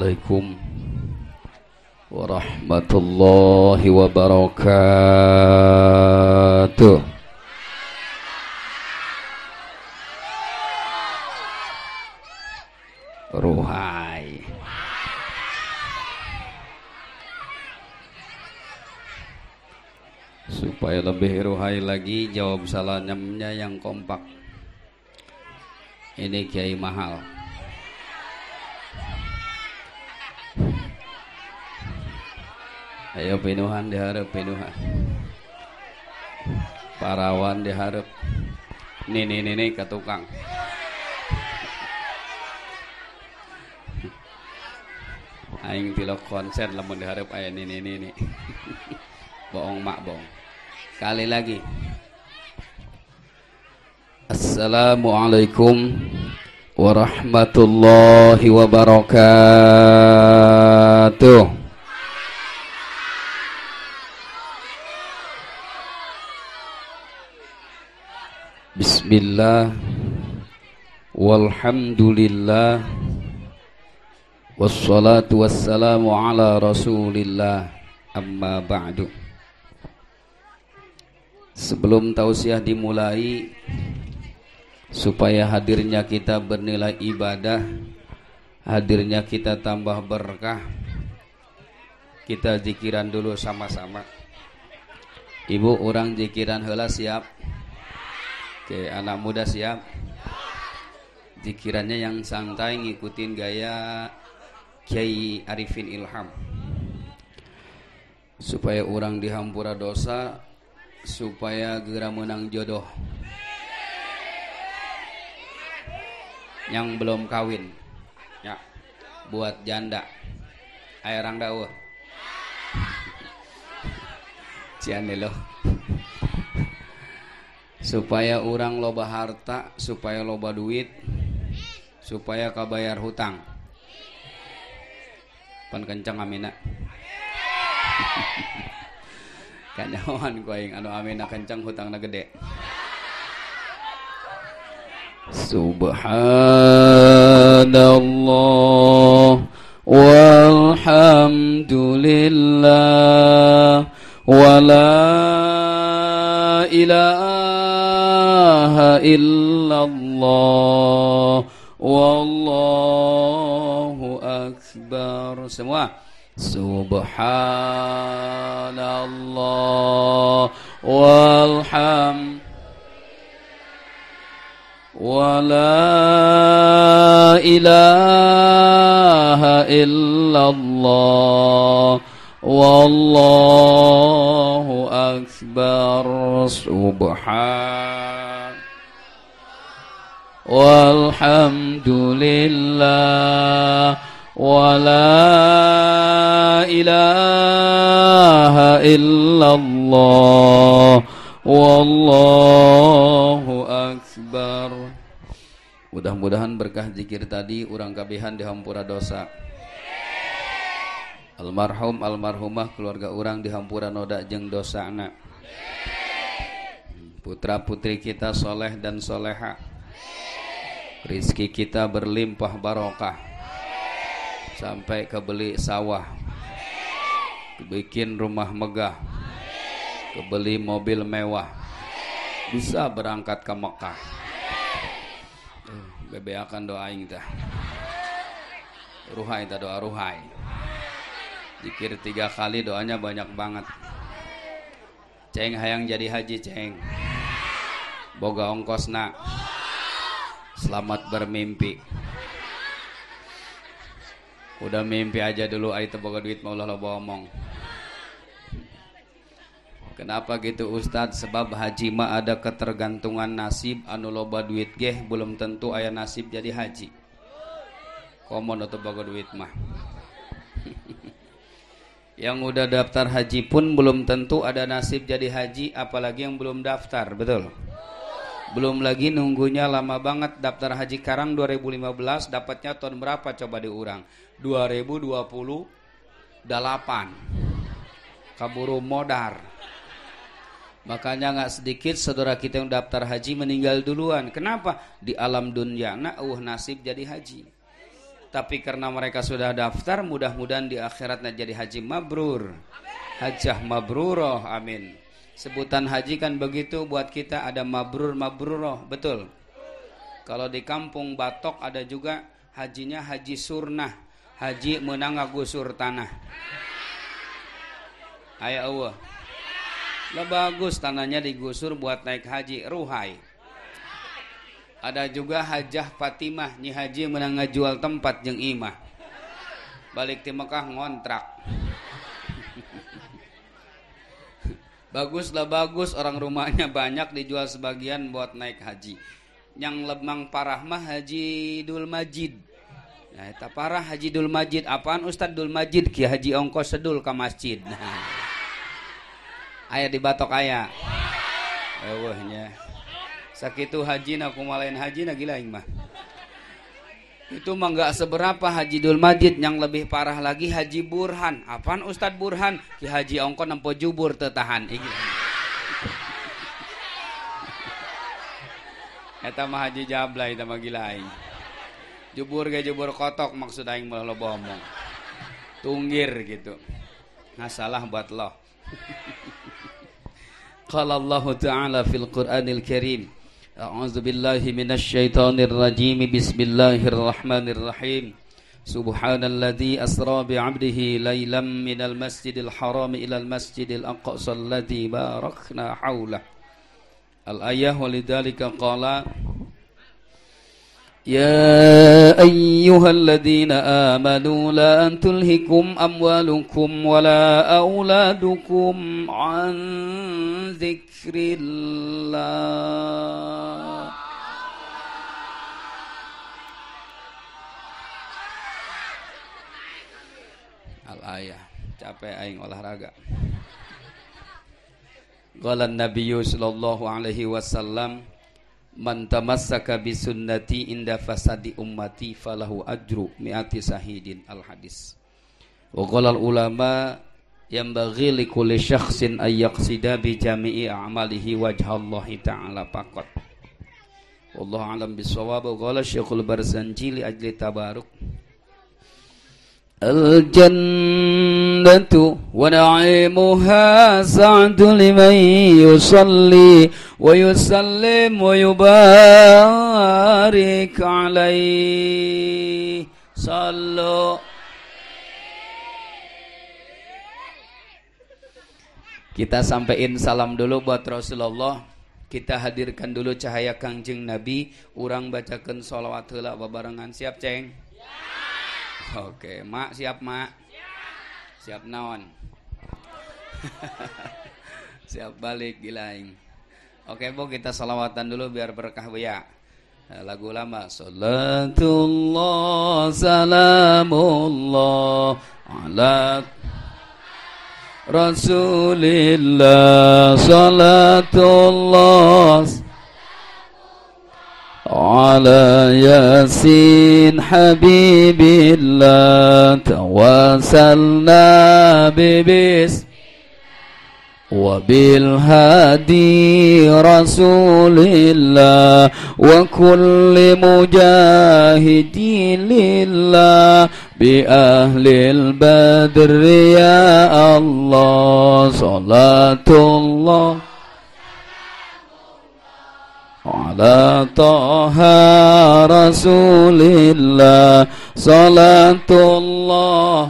عليكم ورحمة الله وبركاته Ruhai Supaya lebih ruhai lagi Jawab salamnya yang kompak Ini Kiai Mahal Ayo pinuhan diharap pinuhan. Parawan diharap. Nih nih nih nih ke tukang. Aing tilok konser lamun diharap aya nih nih nih nih. bohong mak bohong. Kali lagi. Assalamualaikum warahmatullahi wabarakatuh. Bismillah. Walhamdulillah. Wassalatu wassalamu ala rasulillah. Amma ba'du. Sebelum tausiah dimulai Supaya hadirnya kita bernilai ibadah Hadirnya kita tambah berkah Kita zikiran dulu sama-sama. Ibu orang zikiran hela siap Oke, anak muda siap. Zikirannya yang santai ngikutin gaya Kiai Arifin Ilham. Supaya orang dihampura dosa, supaya segera menang jodoh. Yang belum kawin. Ya. Buat janda. Ayo orang dakwah. Cian loh supaya orang loba harta supaya loba duit supaya kabayar hutang. Pan kencang amina. Kanyawan ku aing anu amina kencang hutangna gede. Subhanallah walhamdulillah wala ilaha إلا الله والله أكبر. semua Subhanallah walham ولا إله إلا الله والله أكبر. سبحان والحمد لله ولا إله إلا الله والله أكبر Mudah-mudahan berkah zikir tadi urang kabihan dihampura dosa. Almarhum almarhumah keluarga orang dihampura noda jeng dosa anak. Putra putri kita soleh dan soleha Rizki kita berlimpah barokah. Sampai kebeli sawah. Bikin rumah megah. Kebeli mobil mewah. Bisa berangkat ke Mekah. Bebe akan doain dah Ruhai ta doa ruhai. Dikir tiga kali doanya banyak banget. Ceng hayang jadi haji ceng. Boga ongkos nak Selamat bermimpi. Udah mimpi aja dulu ai boga duit mau lo omong. Kenapa gitu Ustadz? Sebab haji mah ada ketergantungan nasib anu loba duit geh belum tentu ayah nasib jadi haji. Komon atau boga duit mah. yang udah daftar haji pun belum tentu ada nasib jadi haji apalagi yang belum daftar, betul? Belum lagi nunggunya lama banget daftar haji Karang 2015 dapatnya tahun berapa coba diurang? 2028. Kaburu modar. Makanya nggak sedikit saudara kita yang daftar haji meninggal duluan. Kenapa? Di alam dunia nah uh nasib jadi haji. tapi karena mereka sudah daftar mudah-mudahan di akhiratnya jadi haji mabrur hajah mabruroh amin sebutan haji kan begitu buat kita ada mabrur mabruroh betul. Kalau di kampung Batok ada juga hajinya haji surnah haji menang gusur tanah. Ayah Allah. Lah bagus tanahnya digusur buat naik haji ruhai. Ada juga hajah Fatimah Nyi Haji menang jual tempat jeng imah. Balik di Mekah ngontrak bagus lah bagus orang rumahnya banyak dijual sebagian buat naik haji. Yang lemang parah mah Haji Dul Majid. Nah, eta parah Haji Dul Majid. Apaan Ustad Dul Majid Ki Haji ongkos sedul ke masjid. Nah. di batok ayah Ewehnya sakitu haji na kumalain haji na gila mah itu mah nggak seberapa Haji Dul Majid yang lebih parah lagi Haji Burhan apaan Ustadz Burhan Ki Haji Ongko nempo jubur tetahan Eta mah Haji Jabla itu mah gila aing. Jubur ge jubur kotok maksud aing mah lo bomong. Tunggir gitu. Ngasalah buat lo. Qala Allah Ta'ala fil Qur'anil Karim أعوذ بالله من الشيطان الرجيم. بسم الله الرحمن الرحيم. سبحان الذي أسرى بعبده ليلا من المسجد الحرام إلى المسجد الأقصى الذي باركنا حوله. الآية ولذلك قال يا أيها الذين آمنوا لا أن تلهكم أموالكم ولا أولادكم عن ذكر الله Al-ayah capek aing olahraga Qala Nabi sallallahu alaihi wasallam man tamassaka bi sunnati inda fasadi ummati falahu ajru mi'ati sahidin al hadis wa qala al ulama yanbaghi li kulli syakhsin ay yaqsida bi jami'i a'malihi wajhallahi ta'ala faqat. Wallahu alam bisawab qala syekhul barzanji li ajli tabaruk الجنة ونعيمها سعد لمن يصلي ويسلم ويبارك عليه صلوا Kita sampaikan salam dulu buat Rasulullah Kita hadirkan dulu cahaya kangjeng Nabi Urang bacakan sholawat hela babarengan Siap ceng? Oke, Mak siap, Mak? Siap naon? siap balik gilaing. Oke, Bu, kita salawatan dulu biar berkah Bu ya. Lagu lama. Salatullah salamullah ala Rasulillah salatullah على ياسين حبيب الله توسلنا ببس وبالهادي رسول الله وكل مجاهد لله بأهل البدر يا الله صلاة الله على طه رسول الله صلاة الله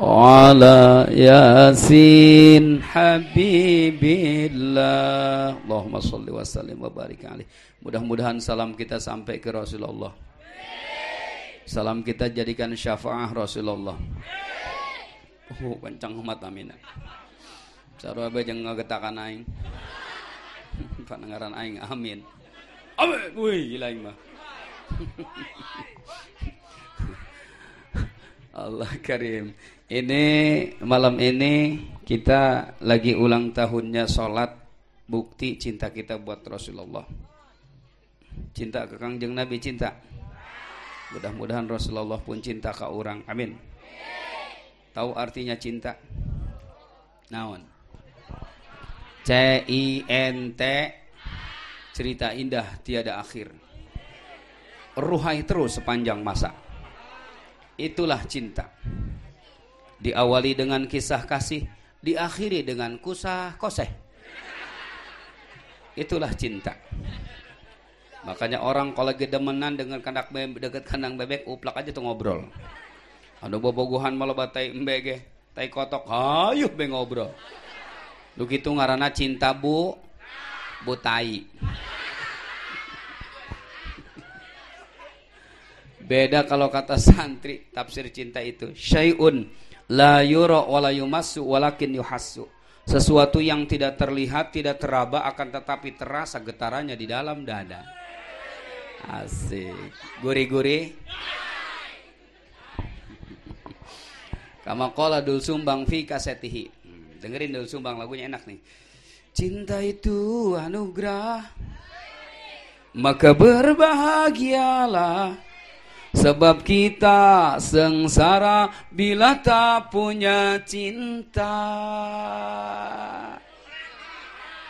على ياسين حبيب الله اللهم صل وسلم وبارك عليه mudah-mudahan salam kita sampai ke Rasulullah salam kita jadikan syafaah Rasulullah oh kencang umat amin sarua jeung ngagetakan aing pandengaran aing amin. Amin. Wih gila aing mah. Allah karim ini malam ini kita lagi ulang tahunnya sholat bukti cinta kita buat Rasulullah. Cinta ke kangjeng Nabi cinta. Mudah-mudahan Rasulullah pun cinta ke orang. Amin. Tahu artinya cinta? Naon C I N T cerita indah tiada akhir. ruhai terus sepanjang masa. Itulah cinta. Diawali dengan kisah kasih, diakhiri dengan kusah koseh. Itulah cinta. Makanya orang kalau lagi demenan dengan kandak bebek, dekat kandang bebek, uplak aja tuh ngobrol. Ada bobogohan malah batai embege, tai kotok, ayo be ngobrol. Lu gitu ngarana cinta bu, bu tai. Beda kalau kata santri tafsir cinta itu syai'un la yura wala yumassu walakin yuhassu. Sesuatu yang tidak terlihat, tidak teraba akan tetapi terasa getarannya di dalam dada. Asik. Guri-guri. Kama qala dul sumbang fi kasetihi. Dengerin dul sumbang lagunya enak nih. Cinta itu anugerah. Maka berbahagialah Sebab kita sengsara bila tak punya cinta.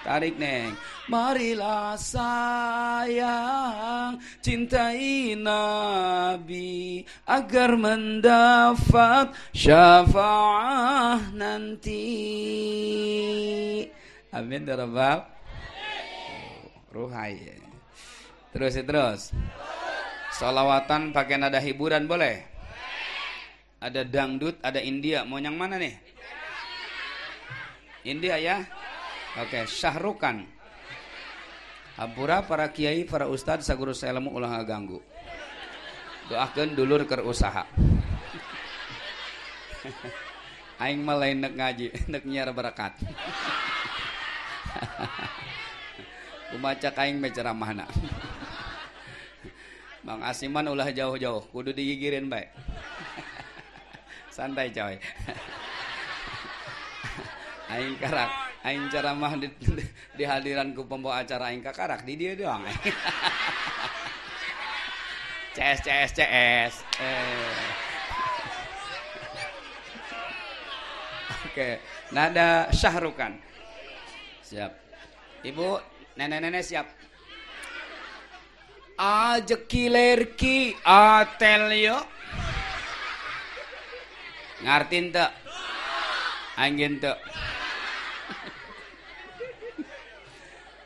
Tarik neng. Marilah sayang cintai Nabi agar mendapat syafaat nanti. Amin ya Rabbal. Ruhai. Terus terus. Salawatan pakai nada hiburan boleh? Ada dangdut, ada India. Mau yang mana nih? India ya? Oke, syahrukan. Hampura para kiai, para ustad, saguru ilmu ulah ganggu. Doakan dulur ke usaha. Aing malain nek ngaji, nek nyiar barakat. Kumaca kaing mana? Bang Asiman ulah jauh-jauh, kudu digigirin baik. Santai coy. aing karak, aing ceramah di, di hadiranku pembawa acara aing kakarak di dia doang. CS CS CS. Eh. Oke, nada syahrukan. Siap. Ibu, nenek-nenek siap ajeki lerki atelyo ngartin tak angin tak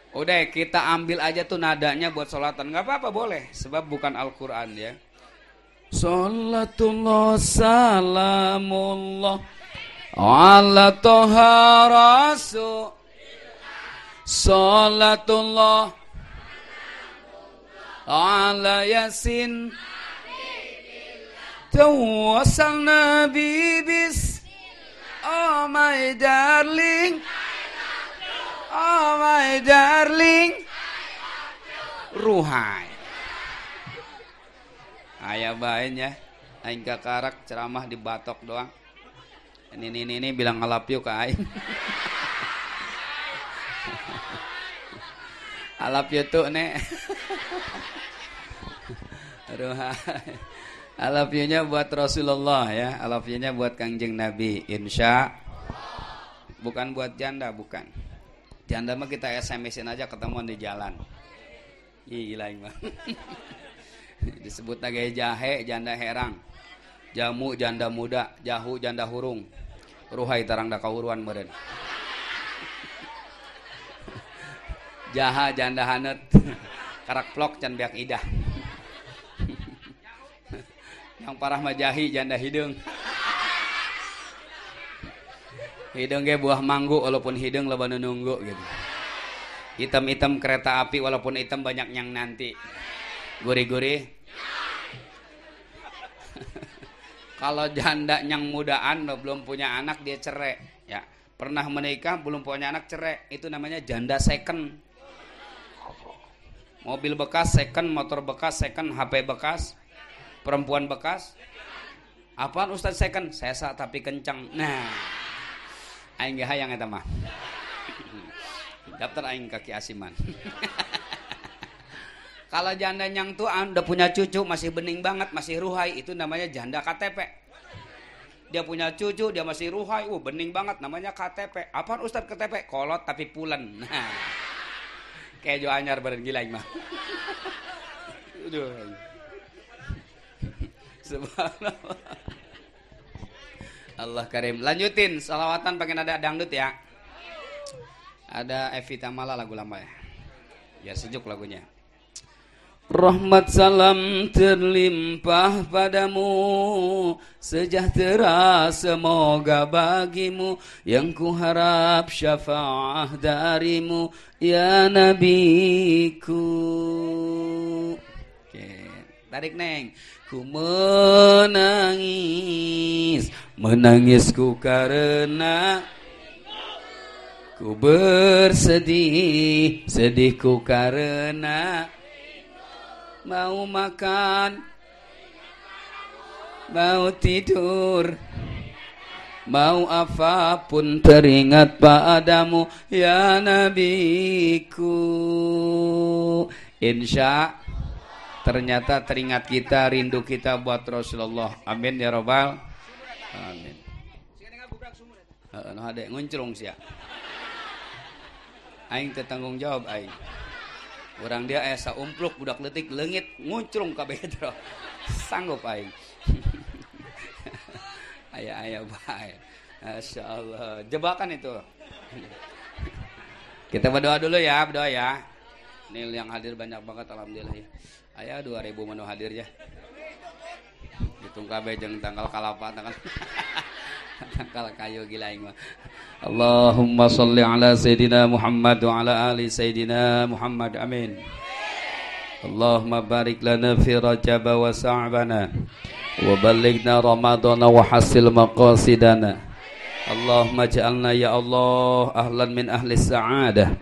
Udah kita ambil aja tuh nadanya buat solatan nggak apa-apa boleh. Sebab bukan Al-Quran ya. Sholatullah salamullah. Ala toha rasul. Sholatullah Ala yasin. Tawasal nabi bis. Oh my darling. Oh my darling. Ruhai. Ayah bain ya. Aing kakarak ceramah di batok doang. Ini ini ini bilang ngalap yuk ke Aing. Alap yuk nek. I love you-nya buat Rasulullah ya. You-nya buat Kangjeng Nabi. Insya bukan buat janda, bukan. Janda mah kita SMS-in aja ketemuan di jalan. Ih, gila mah. Disebut lagi jahe, janda herang. Jamu, janda muda. Jahu, janda hurung. Ruhai tarang da kauruan meren. Jaha, janda hanet. Karak plok, can beak idah yang parah majahi janda hidung hidung ge buah manggu walaupun hidung lebar nunggu gitu. Hitam-hitam kereta api walaupun hitam banyak yang nanti. Gurih-gurih. Kalau janda yang mudaan belum punya anak dia cerai. Ya pernah menikah belum punya anak cerai. Itu namanya janda second. Mobil bekas second motor bekas second HP bekas perempuan bekas. Apaan Ustaz second? Sesa tapi kencang nah aing gak hayang eta mah. Daftar aing kaki asiman. Kalau janda yang tuh udah punya cucu masih bening banget masih ruhai. Itu namanya janda KTP dia punya cucu dia masih ruhai. Uh bening banget namanya KTP apaan Ustaz KTP kolot tapi pulen. Nah kayak Jo Anyar bareng gila mah. Subhanallah. Allah Karim. Lanjutin salawatan pakai nada dangdut ya. Ada Evita Mala lagu lama ya. Ya sejuk lagunya. Rahmat salam terlimpah padamu Sejahtera semoga bagimu Yang ku harap syafaat darimu Ya Nabiku Oke, tarik neng Ku menangis Menangisku karena Ku bersedih Sedihku karena mau makan, mau tidur, mau apa pun teringat padamu ya nabiku. Insya ternyata teringat kita, rindu kita buat Rasulullah. Amin ya robbal. Amin. Nah, ada nguncrung sih. Aing ketanggung jawab aing orang dia esa umpluk budak letik lengit nguncrung kabeh teh sanggup aing ayah ayah baik Masya Allah jebakan itu kita berdoa dulu ya berdoa ya Nil yang hadir banyak banget alhamdulillah ya ayah 2000 menu hadir ya. Hitung kabeh jeung tanggal kalapa tanggal tanggal kayu gila mah. Allahumma salli ala Sayyidina Muhammad wa ala ali Sayyidina Muhammad amin. Allahumma barik lana fi rajab wa sa'bana. Wa balighna ramadana wa hasil maqasidana. Allahumma ja'alna ya Allah ahlan min ahli sa'adah.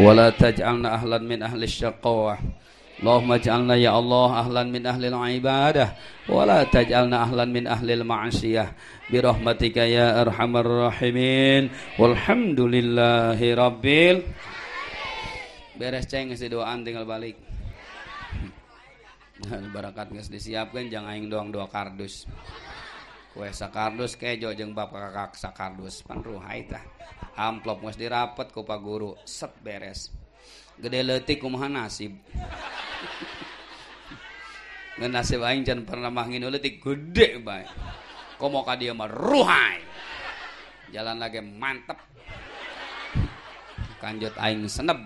Wa la taj'alna ahlan min ahli syaqawah Allahumma ja'alna ya Allah ahlan min ahli ibadah wa la taj'alna ahlan min ahli ma'asiyah birahmatika ya arhamar rahimin. Walhamdulillahi rabbil beres ceng ngasih doaan tinggal balik. Barakat nggak disiapkan jangan aing doang dua kardus. Kue sakardus kejo jeng bapak kakak sakardus. Pan ruhai tah. Amplop nggak dirapet ku guru. Set beres gede letik kumaha nasib? Nggak nasib aing jangan pernah mangin letik gede baik komo ka dia mah ruhai jalan lagi mantep. Kanjut aing senep.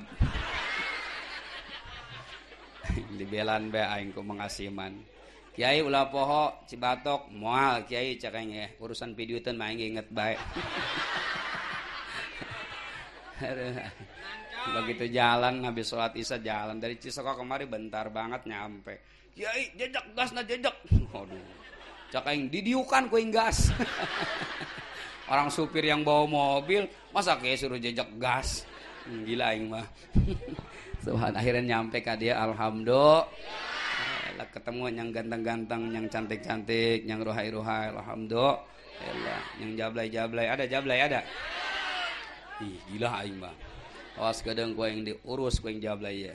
Belan be aing ku mengasiman. Kiai ulah poho Cibatok moal Kiai cakeng ya urusan pidutan mah aing inget bae begitu jalan habis sholat isya jalan. Dari Cisoko kemari bentar banget nyampe. Kiai jejak gas na jejak. Waduh. Cak aing didiukan kuing gas. Orang supir yang bawa mobil masa kayak suruh jejak gas? Hmm, gila aing mah. Tuhan akhirnya nyampe ke dia alhamdulillah. Ketemu yang ganteng-ganteng yang cantik-cantik yang ruhai-ruhai alhamdulillah. Yang jablay-jablay ada jablay ada? Ih gila aing mah awas gedeng ku yang diurus gue yang jawab ya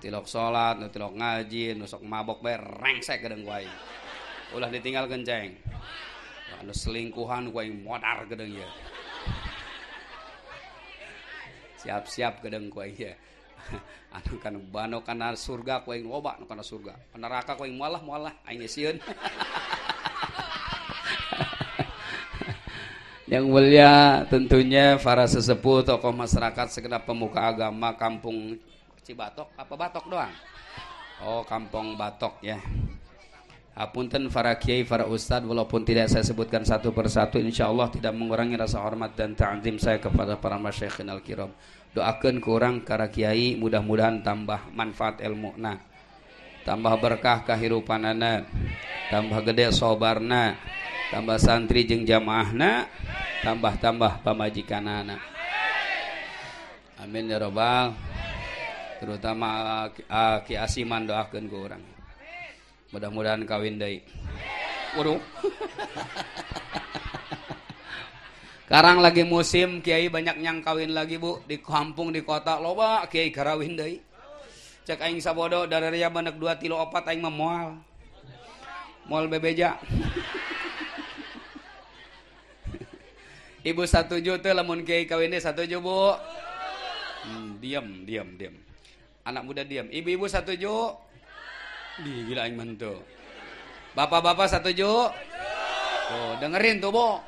tilok sholat, tilok ngaji, nusok mabok bae rengsek gedeng aing. ulah ditinggal kenceng anu selingkuhan gue yang modar gedeng ya siap-siap gedeng gue ya anu kan bano kana surga gue yang loba kana surga. Neraka gue yang mualah mualah aing sieun yang mulia tentunya para sesepuh tokoh masyarakat segenap pemuka agama kampung Cibatok. Apa Batok doang? Oh kampung Batok ya. Apunten para kiai, para ustadz, walaupun tidak saya sebutkan satu persatu, insya Allah tidak mengurangi rasa hormat dan ta'zim saya kepada para masyayikhin al-kiram. Doakan kurang para kiai, mudah-mudahan tambah manfaat ilmu. Nah, tambah berkah kehidupan anak, tambah gede sobarna, tambah santri jeng jamaahna, tambah-tambah pamajikan anak. Amin ya robbal. Terutama uh, Asiman doakan kurang mudah-mudahan kawin deh waduh. Sekarang lagi musim kiai banyak yang kawin lagi bu. Di kampung di kota loba kiai karawin deh cek aing sabodo dari ria dua kilo opat aing memual mual bebeja ibu satu juta lamun kiai kawin deh satu juta bu hmm, diam diam diam anak muda diam ibu-ibu satu juta di gila aing mantu. Bapak-bapak setuju? Tuh, dengerin tuh, Bu.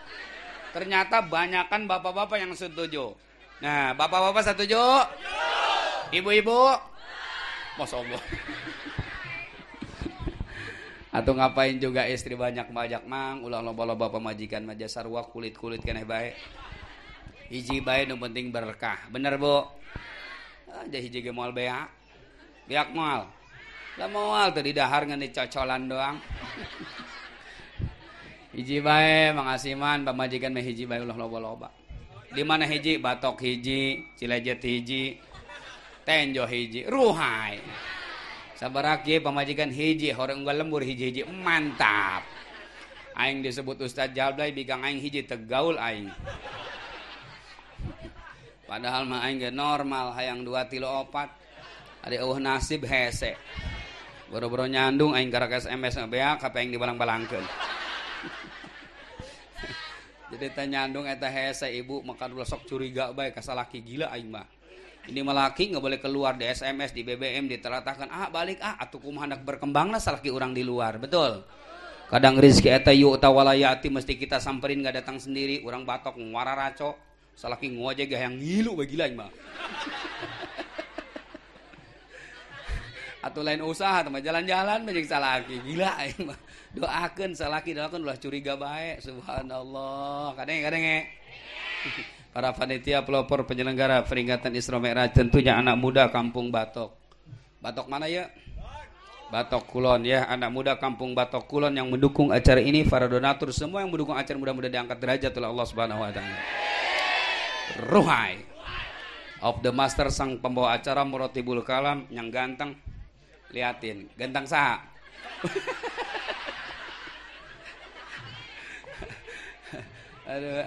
Ternyata banyakkan bapak-bapak yang setuju. Nah, bapak-bapak setuju? Ibu-ibu? Masya Allah. Atau ngapain juga istri banyak-banyak mang, ulah loba-loba pemajikan maja sarwa kulit-kulit keneh baik. Hiji baik nu penting berkah. Bener, Bu? Aja hiji ge moal beak. Beak moal. Lah teu di dahar ngan dicocolan doang. hiji bae Mang Asiman pamajikan mah hiji bae ulah loba-loba. Di mana hiji? Batok hiji, Cilejet hiji, Tenjo hiji, Ruhai. Sabaraki pamajikan hiji, horeng unggal lembur hiji-hiji mantap. Aing disebut Ustaz Jalblay bikang aing hiji tegaul aing. Padahal mah aing normal hayang dua tilo opat. Ada uh nasib hese. Boro-boro nyandung aing karak SMS beak apa yang dibalang-balangkeun. Jadi tanya nyandung eta hese ibu maka dulu sok curiga baik kasalaki gila aing mah. Ini melaki nggak boleh keluar di SMS, di BBM, diteratakan ah balik. Ah atau kumaha hendak berkembang lah salaki orang di luar, betul. Kadang rizki eta yu tawalayati mesti kita samperin nggak datang sendiri, orang batok ngwara raco, salaki aja gak yang ngilu bagi lain mah. Atau lain usaha teman jalan-jalan banyak salaki. Gila mah. Doakeun salaki doakeun ulah curiga baik subhanallah. Kadang kadang para panitia pelopor penyelenggara peringatan Isra Mi'raj tentunya anak muda kampung Batok. Batok mana ya? Batok Kulon ya. Anak muda kampung Batok Kulon yang mendukung acara ini para donatur semua yang mendukung acara mudah-mudahan diangkat derajat oleh Allah Subhanahu wa taala. Ruhai. Of the master sang pembawa acara Murotibul Kalam yang ganteng. Liatin. Ganteng sah aduh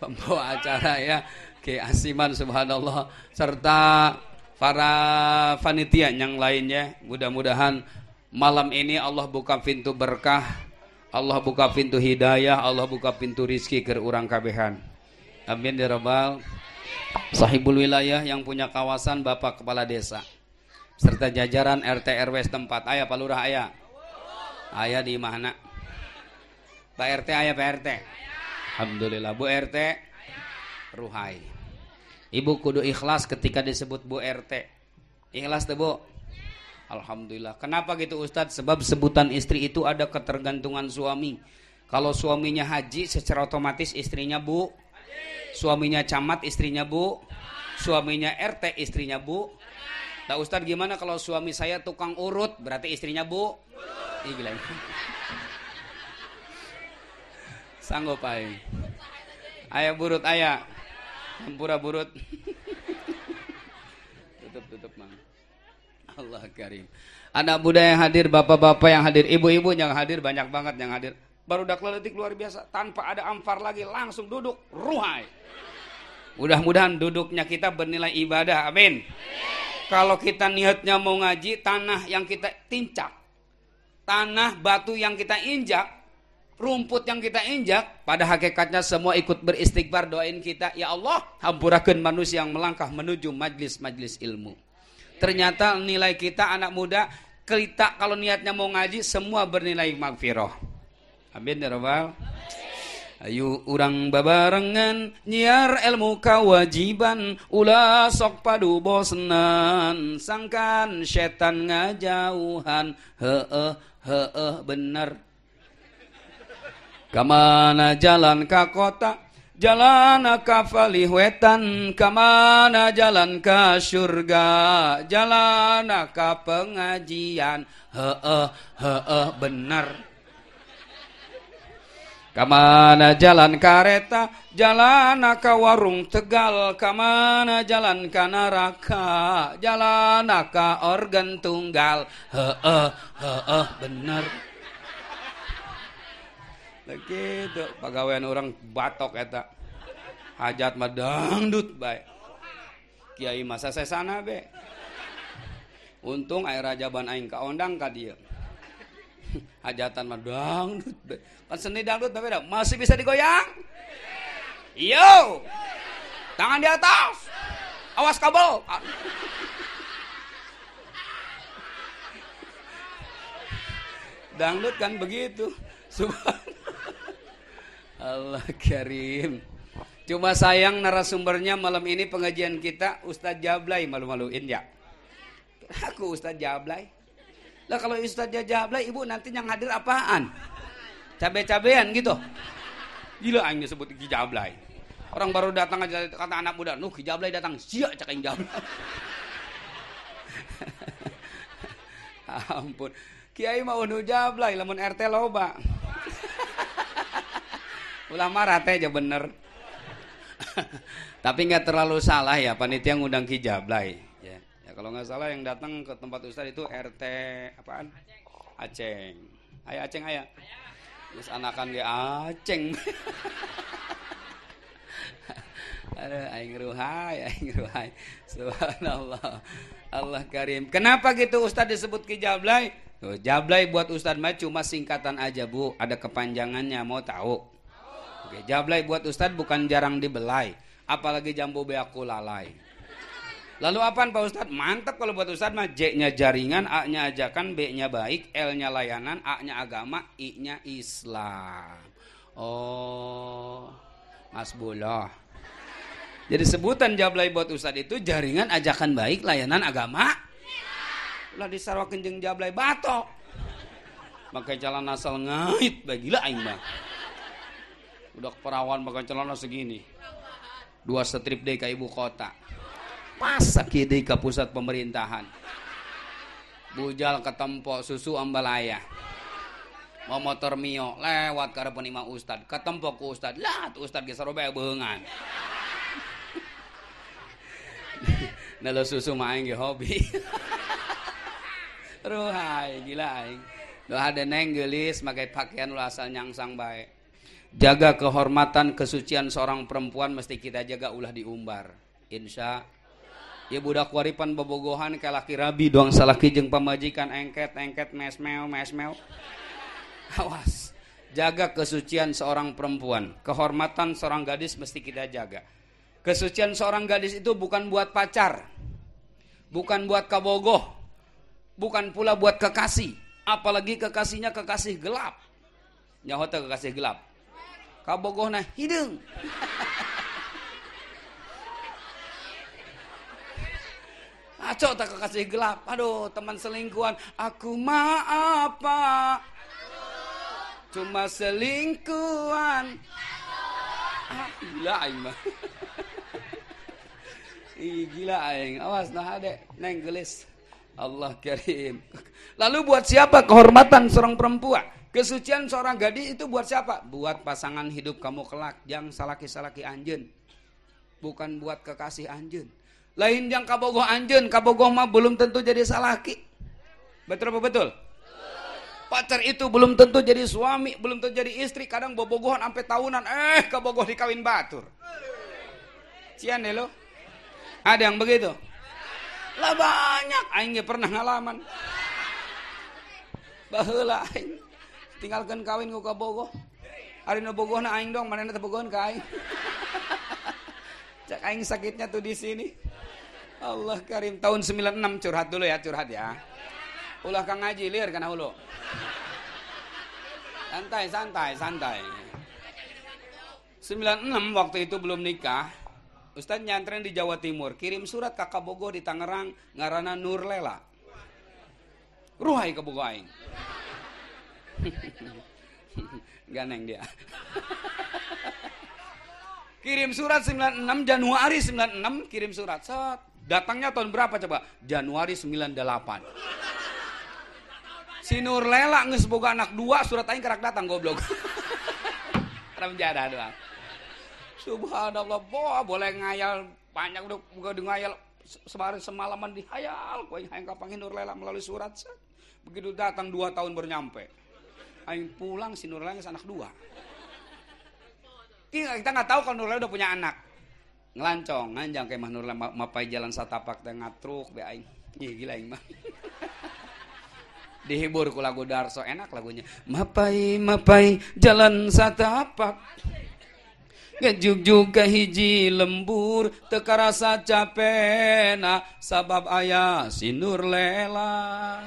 pembawa acara ya. Ki Asiman subhanallah. Serta para panitia yang lainnya. Mudah-mudahan malam ini Allah buka pintu berkah Allah buka pintu hidayah Allah buka pintu rizki ke orang kabehan. Amin ya Rabbal. Sahibul wilayah yang punya kawasan Bapak Kepala Desa. Serta jajaran RT RW setempat. Ayah Pak Lurah ayah. Ayah di mana? Pak RT ayah Pak RT Alhamdulillah. Bu RT Ruhai. Ibu kudu ikhlas ketika disebut Bu RT ikhlas deh Bu? Alhamdulillah. Kenapa gitu Ustadz? Sebab sebutan istri itu ada ketergantungan suami. Kalau suaminya haji secara otomatis istrinya Bu. Suaminya camat, istrinya bu. Suaminya RT, istrinya bu. Nah Ustadz gimana kalau suami saya tukang urut, berarti istrinya bu? Gila. Sanggup ay. Ayah burut ayah. Hampura burut. tutup tutup mang. Allah karim. Anak muda yang hadir, bapak-bapak yang hadir, ibu-ibu yang hadir, banyak banget yang hadir. Baru udah kletik luar biasa, tanpa ada amfar lagi, langsung duduk, ruhai. Mudah-mudahan duduknya kita bernilai ibadah. Amin. Kalau kita niatnya mau ngaji, tanah yang kita tincak, tanah batu yang kita injak, rumput yang kita injak, pada hakikatnya semua ikut beristighfar doain kita, ya Allah, hampurakan manusia yang melangkah menuju majlis-majlis ilmu. Ternyata nilai kita anak muda, kita kalau niatnya mau ngaji, semua bernilai magfirah. Amin ya Rabbal. Ayu urang babarengan nyiar ilmu kewajiban ulah sok padu bosnan sangkan setan ngajauhan heeh heeh bener Kamana jalan ke kota Jalan ke falihwetan Kamana jalan ke surga Jalan ke pengajian. Heeh heeh bener Kamana jalan kareta, jalan ke warung tegal, kamana jalan ke neraka, jalan ke organ tunggal, heeh, heeh, bener. Begitu, pegawaian orang batok eta. Hajat mah dangdut baik. Kiai masa saya sana be. Untung air rajaban aing kaondang ka dia. Hajatan mah dangdut be. Kan seni dangdut beda. Masih bisa digoyang? Yo. Tangan di atas. Awas kabel. Dangdut kan begitu. Allah Karim. Cuma sayang narasumbernya malam ini pengajian kita Ustadz Jablay malu-maluin ya. Aku Ustadz Jablay. Lah kalau Ustadz Jablay ibu nanti yang hadir apaan? Cabe-cabean gitu. Gila aing disebut Ki Jablay. Orang baru datang aja kata anak muda, "Nuh Ki Jablay datang." Sia cak Jablay. Ampun. Kiai mau nu Jablay lamun RT loba. Ulah marah teh aja bener. Tapi nggak terlalu salah ya panitia ngundang Ki Jablay. Ya. ya kalau nggak salah yang datang ke tempat Ustaz itu RT apaan? Aceng. Ayah Aceng ayah. Terus anakan ge Aceng. Aduh, aing ruhai, aing ruhai. Subhanallah. Allah karim. Kenapa gitu Ustaz disebut Ki Jablay? Tuh, Jablay buat Ustaz mah cuma singkatan aja, Bu. Ada kepanjangannya, mau tahu? Oke, jablay buat Ustadz bukan jarang dibelai, apalagi jambu beaku lalai. Lalu apa Pak Ustadz? Mantap kalau buat Ustadz mah J-nya jaringan, A-nya ajakan, B-nya baik, L-nya layanan, A-nya agama, I-nya Islam. Oh, Mas Buloh. Jadi sebutan jablay buat Ustadz itu jaringan ajakan baik, layanan agama. Lah disarwakeun jeung jablay batok. Pakai jalan asal ngait bagilah aing mah udah perawan makan celana segini. Dua strip deh ke ibu kota. Pasak deh ke pusat pemerintahan? Bujal ke tempo susu ambalaya mau motor mio lewat ke penima ustad ke tempo ku ustad lah ustad geser beungan Nalo susu main ge hobi. Ruhai gila aing. Doa ada neng gelis pakai pakaian lu asal nyangsang baik. Jaga kehormatan kesucian seorang perempuan mesti kita jaga ulah diumbar. Insya Ya budak waripan bobogohan ke laki rabi doang salaki jeng pemajikan engket engket mesmeo mesmeo. Awas. Jaga kesucian seorang perempuan. Kehormatan seorang gadis mesti kita jaga. Kesucian seorang gadis itu bukan buat pacar. Bukan buat kabogoh. Bukan pula buat kekasih. Apalagi kekasihnya kekasih gelap. Nyahota kekasih gelap kabogohna hidung Aco tak kasih gelap. Aduh, teman selingkuhan. Aku maaf, Pak. Cuma selingkuhan. Ah, gila aing mah. Ih, gila aing. Awas nah adek, neng gelis. Allah karim. Lalu buat siapa kehormatan seorang perempuan? Kesucian seorang gadis itu buat siapa? Buat pasangan hidup kamu kelak. Yang salaki-salaki anjen. Bukan buat kekasih anjen. Lain yang kabogoh anjen. Kabogoh mah belum tentu jadi salaki. Betul apa betul? Pacar itu belum tentu jadi suami, belum tentu jadi istri. Kadang bobogohan sampai tahunan, eh kabogoh dikawin batur. Cian deh lo. Ada yang begitu? Lah banyak, aing pernah ngalaman. Baheula aing. Tinggalkan kawin ku kabogoh hari nu bogoh na aing dong mana na bogoh ka aing. Cak aing sakitnya tuh di sini. Allah karim tahun 96 curhat dulu ya curhat ya. Ulah kang ngaji liar kana hulu. Santai santai santai. 96 waktu itu belum nikah Ustaz nyantren di Jawa Timur kirim surat ke Kabogo di Tangerang ngarana Nur Lela ruhai Kabogo aing Ganeng dia. kirim surat 96 Januari 96 kirim surat. Set. Datangnya tahun berapa coba? Januari 98. Si Nur Lela anak dua surat aing kerak datang goblok. Ram jada doang. Subhanallah, boh boleh ngayal banyak udah buka ngayal semarin semalaman dihayal. Kau yang kapangin Nur Lela melalui surat. Set. Begitu datang dua tahun bernyampe aing pulang si Nurlan anak dua kita kita nggak tahu kalau Nurlan udah punya anak ngelancong nganjang kayak mah Nurlan mapai jalan satapak teh ngatruk be aing ih gila aing mah dihibur ku lagu Darso enak lagunya mapai mapai jalan satapak Gejuk juga hiji lembur teka rasa capena sabab ayah sinur lela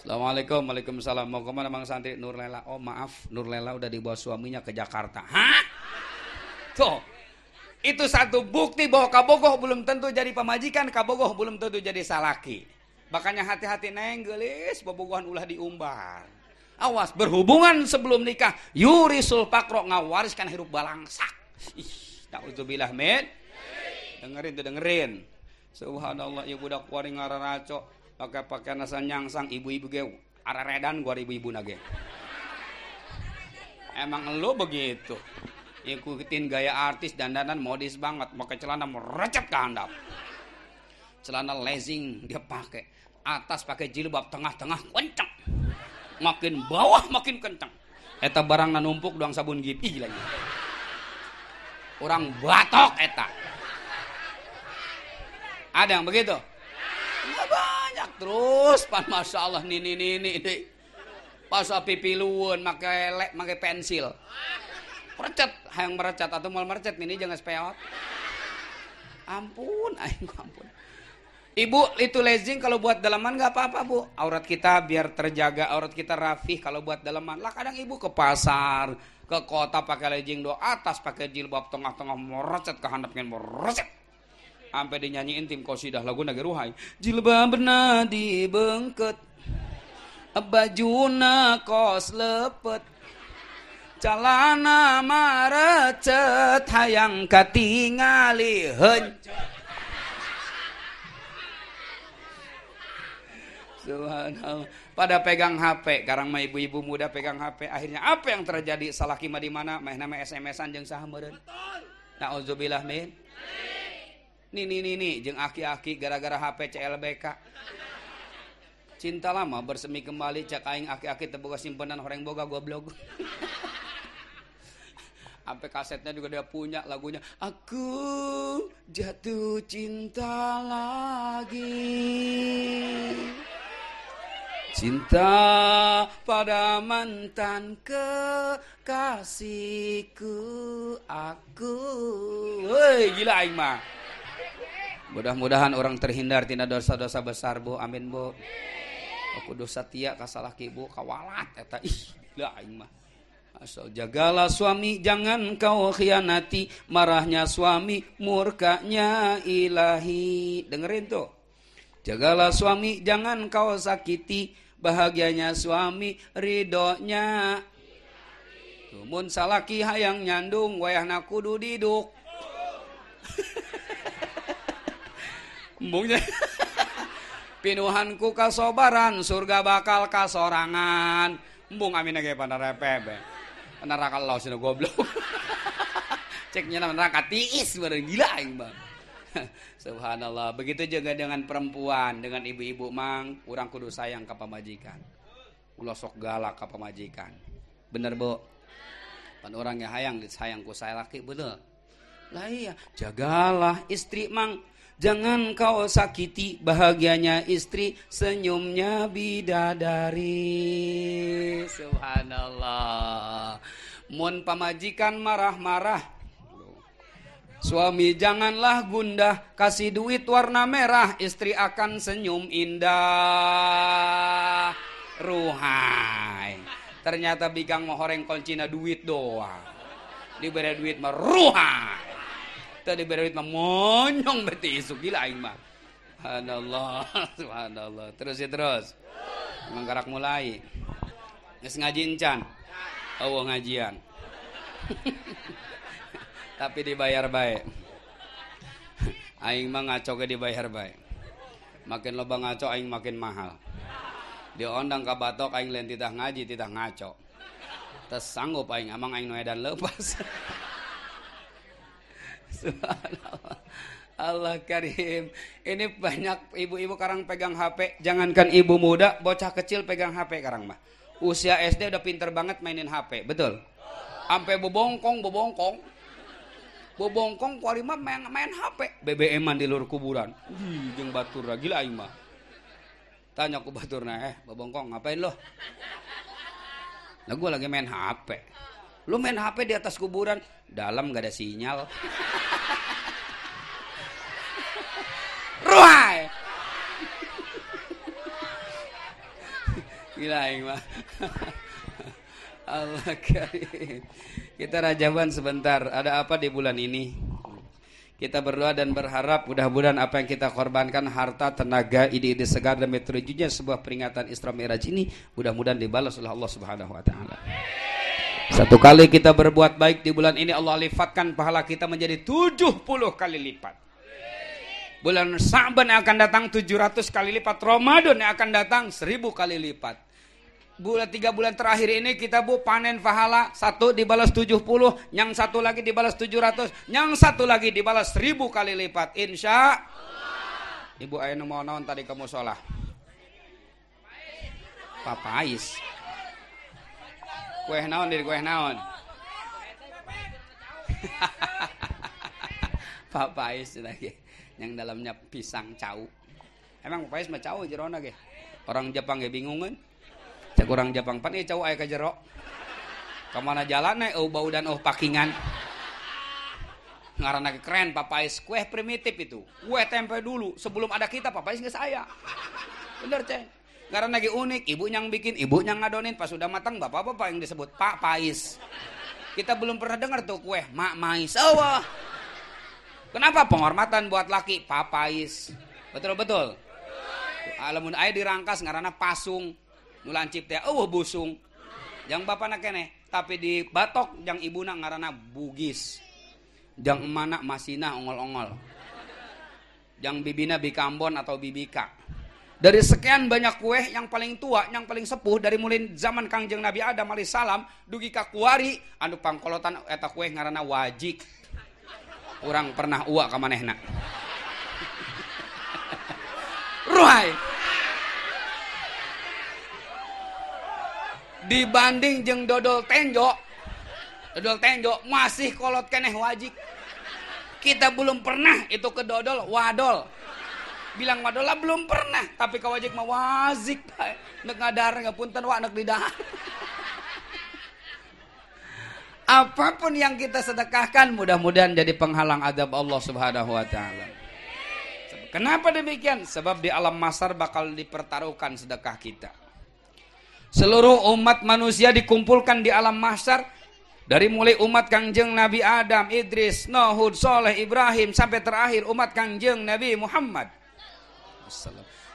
Assalamualaikum, Waalaikumsalam. Mau ke mana Bang Santri? Nur Lela. Oh maaf, Nur Lela udah dibawa suaminya ke Jakarta. Hah? Tuh, itu satu bukti bahwa kabogoh belum tentu jadi pemajikan, kabogoh belum tentu jadi salaki. Makanya hati-hati neng gelis, bobogohan ulah diumbar. Awas, berhubungan sebelum nikah, yurisul pakro ngawariskan hirup balangsak. Ih, na'udzubillah, men. Dengerin tuh, dengerin. Subhanallah, ibu dak kuaring ngararaco pakai pakai nasa nyangsang ibu-ibu ge araredan gua ibu-ibu nage emang lo begitu ikutin gaya artis dandanan modis banget pakai celana merecet ke handap celana lezing dia pakai atas pakai jilbab tengah-tengah kencang makin bawah makin kencang eta barang numpuk doang sabun gipi lagi. Orang batok eta. Ada yang begitu? Enggak banyak. Terus pan masya Allah nini nini ini pas pipi luun pakai lek pakai pensil. Merecet yang merecet atau mau merecet ini jangan speot ampun aing ampun Ibu itu lezing kalau buat dalaman nggak apa-apa bu. Aurat kita biar terjaga Aurat kita rapih kalau buat dalaman. Lah kadang ibu ke pasar Ke kota pakai lezing do atas pakai jilbab tengah-tengah merecet ke handapnya merecet. Sampai dinyanyiin tim kosidah lagu nage ruhai. Jilbabna dibengket bajuna kos lepet. Calana marecet hayang katingali hencet Subhanallah. Pada pegang HP, karang mah ibu-ibu muda pegang HP. Akhirnya apa yang terjadi? Salah kima di mana? Meh nama SMS-an jeung saha meureun. Nauzubillah min. Nih nih nih nih jeng aki-aki gara-gara HP CLBK. Cinta lama bersemi kembali cek aing aki-aki terbuka simpenan orang boga goblok. Sampai kasetnya juga dia punya lagunya Aku jatuh cinta lagi Cinta pada mantan kekasihku Aku Woi gila aing mah Mudah-mudahan orang terhindar tina dosa-dosa besar bu. Amin bu. Aku dosa tia kasalah ibu kawalat eta ih lah aing mah. Asal jagalah suami jangan kau khianati marahnya suami murkanya ilahi. Dengerin tuh. Jagalah suami jangan kau sakiti. Bahagianya suami ridhonya. Tumun salaki hayang nyandung wayahna kudu diduk. embungnya. Pinuhanku kasobaran surga bakal kasorangan. Embung amin ge panarepe neraka Allah sih goblok. Ceknya neraka tiis gila aing bang Subhanallah. Begitu juga dengan perempuan, dengan ibu-ibu mang, kurang kudu sayang ke pemajikan. Ulah sok galak ke pemajikan. Bener, Bu? Pan orangnya hayang disayang ku saya laki, bener. Lah iya, jagalah istri mang Jangan kau sakiti bahagianya istri, senyumnya bidadari. Subhanallah. Mun pamajikan marah-marah. Suami janganlah gundah, kasih duit warna merah, istri akan senyum indah. Ruhai. Ternyata bikang mohoreng koncina duit doang. Diberi duit mah ruhai. Tadi berawit mah monyong berarti isu gila aing mah. Subhanallah subhanallah. Terus ya terus. Mangkarak mulai. Nges ngaji encan. Oh ngajian tapi dibayar baik aing mah ngaco ke dibayar baik makin loba ngaco aing makin mahal diondang ke batok aing lain titah ngaji titah ngaco terus sanggup aing amang aing noedan lepas Subhanallah. Allah Karim. Ini banyak ibu-ibu karang pegang HP. Jangankan ibu muda, bocah kecil pegang HP karang mah. Usia SD udah pinter banget mainin HP, betul? Sampai bobongkong, bobongkong. Bobongkong kuali mah main, main HP. BBM di luar kuburan. Ih, jeung batur gila aing mah. Tanya ku baturna, eh bobongkong ngapain lo? Lah gue lagi main HP. Lu main HP di atas kuburan, dalam gak ada sinyal. Ruhai. Gila mah. Allah karim. Kita rajaban sebentar. Ada apa di bulan ini? Kita berdoa dan berharap mudah-mudahan apa yang kita korbankan harta, tenaga, ide-ide segar dan metodologinya sebuah peringatan Isra Mi'raj ini mudah-mudahan dibalas oleh Allah Subhanahu wa taala. Satu kali kita berbuat baik di bulan ini Allah lipatkan pahala kita menjadi 70 kali lipat. Bulan Sa'ban yang akan datang 700 kali lipat. Ramadan yang akan datang 1000 kali lipat. Bulan tiga bulan terakhir ini kita bu panen pahala satu dibalas 70, yang satu lagi dibalas 700, yang satu lagi dibalas 1000 kali lipat. Insya Ibu ayah mau naon tadi kamu sholah? Papais. Kue naon dari kue naon? Papais lagi yang dalamnya pisang cau. Emang papais mah cau jerona ge. Orang Jepang ge bingung kan? Cek orang Jepang pan eh cau aya ka jero. Ke mana jalan nih? Oh bau dan oh pakingan. Ngaran lagi keren papais kue primitif itu. Kue tempe dulu sebelum ada kita papais nggak saya. Bener ceng. Ngaran lagi unik, ibu yang bikin, ibu yang ngadonin pas sudah matang bapak-bapak yang disebut Pak Pais. Kita belum pernah dengar tuh kue mak mais. Oh, Kenapa penghormatan buat laki papais? Betul betul. Alamun ayah dirangkas ngarana pasung nulancip teh oh busung. Yang bapak nak kene tapi di batok yang ibu nak ngarana bugis. Yang emana masina ongol-ongol. Yang bibina bikambon atau bibika. Dari sekian banyak kue yang paling tua, yang paling sepuh dari mulai zaman Kangjeng Nabi Adam alaihissalam dugi kakuari anu pangkolotan eta kue ngarana wajik orang pernah uak ke manehna ruhai dibanding jeng dodol tenjo dodol tenjo masih kolot keneh wajik kita belum pernah itu ke dodol wadol bilang wadol lah belum pernah tapi ke wajik mah wazik nek ngadar punten wa nek didahar apa pun yang kita sedekahkan mudah-mudahan jadi penghalang adab Allah Subhanahu wa taala. Kenapa demikian? Sebab di alam masar bakal dipertaruhkan sedekah kita. Seluruh umat manusia dikumpulkan di alam masar dari mulai umat Kangjeng Nabi Adam, Idris, Nuh, Soleh, Ibrahim sampai terakhir umat Kangjeng Nabi Muhammad.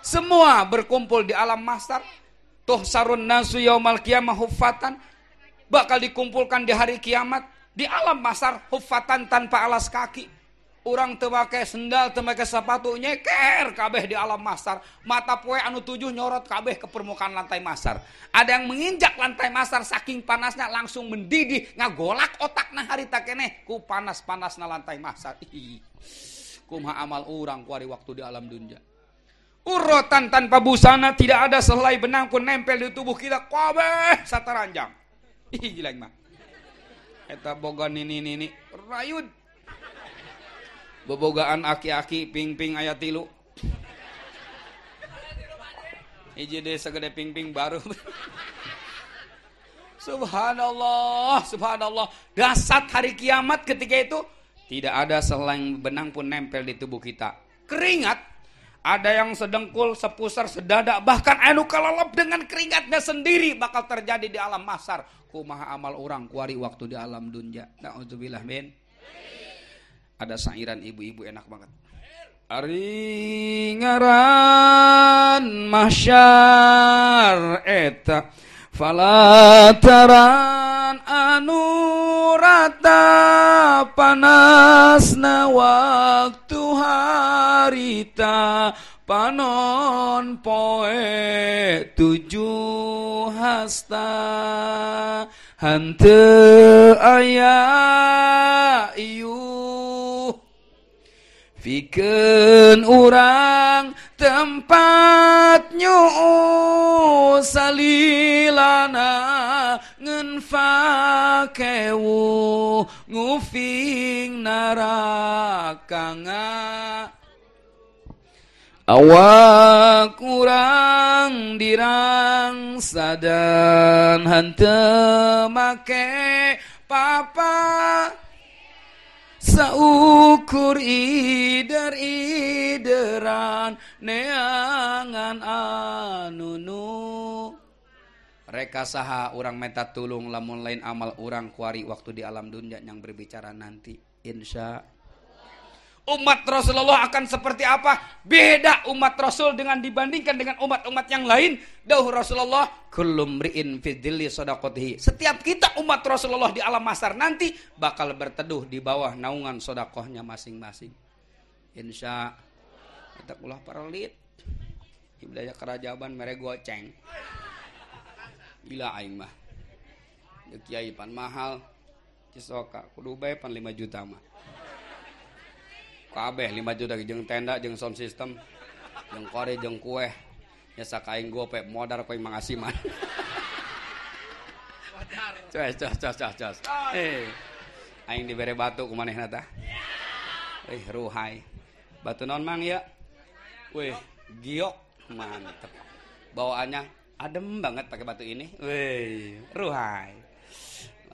Semua berkumpul di alam masar. Tuh sarun nasu yaumal qiyamah huffatan bakal dikumpulkan di hari kiamat di alam masar hufatan tanpa alas kaki orang temakai sendal temakai sepatu nyeker kabeh di alam masar. Mata poe anu tujuh nyorot kabeh ke permukaan lantai masar. Ada yang menginjak lantai masar saking panasnya langsung mendidih ngagolak otak nah hari takene ku panas panas na lantai masar. Kumha amal orang kuari waktu di alam dunia. Urotan tanpa busana tidak ada selai benang pun nempel di tubuh kita. Kabeh sataranjang. Ih gila mah. Eta boga nini nini rayud. Bobogaan aki-aki ping-ping ayat tilu. Iji deh segede ping-ping baru. subhanallah, subhanallah. Dasar hari kiamat ketika itu tidak ada selain benang pun nempel di tubuh kita. Keringat ada yang sedengkul, sepusar, sedadak, bahkan anu kalalap dengan keringatnya sendiri bakal terjadi di alam masar. Kumaha amal orang kuari waktu di alam dunia. Na'udzubillah min. Ada sairan ibu-ibu enak banget. Ari ngaran eta. Falataran anu rata panasna waktu harita. Panon poe tujuh hasta. Hante ayah iyu Fiken orang tempat nyu salilana ngen fakewu ngufing narakanga Awak kurang dirang sadan hante make papa saukur ider ideran neangan anunu reka saha orang meta tulung lamun lain amal orang kuari waktu di alam dunia yang berbicara nanti insya umat Rasulullah akan seperti apa? Beda umat Rasul dengan dibandingkan dengan umat-umat yang lain. Dauh Rasulullah, kulum ri'in fidili sodakotihi. Setiap kita umat Rasulullah di alam masar nanti bakal berteduh di bawah naungan sodakohnya masing-masing. Insya kita ulah perlit. Ibadahnya kerajaan mereka goceng. Gila aing mah. Kiai pan mahal. Cisoka kudu bae pan 5 juta mah kabeh 5 juta jeng tenda jeng sound system jeng kore jeng kue nyasa kain gope modar koi mangasiman cos cos cos cos cos. Eh aing diberi batu kumaneh nata. Eh ruhai. Batu non mang? Ya. Wih giok. Mantep. Bawaannya adem banget pakai batu ini. Wih ruhai.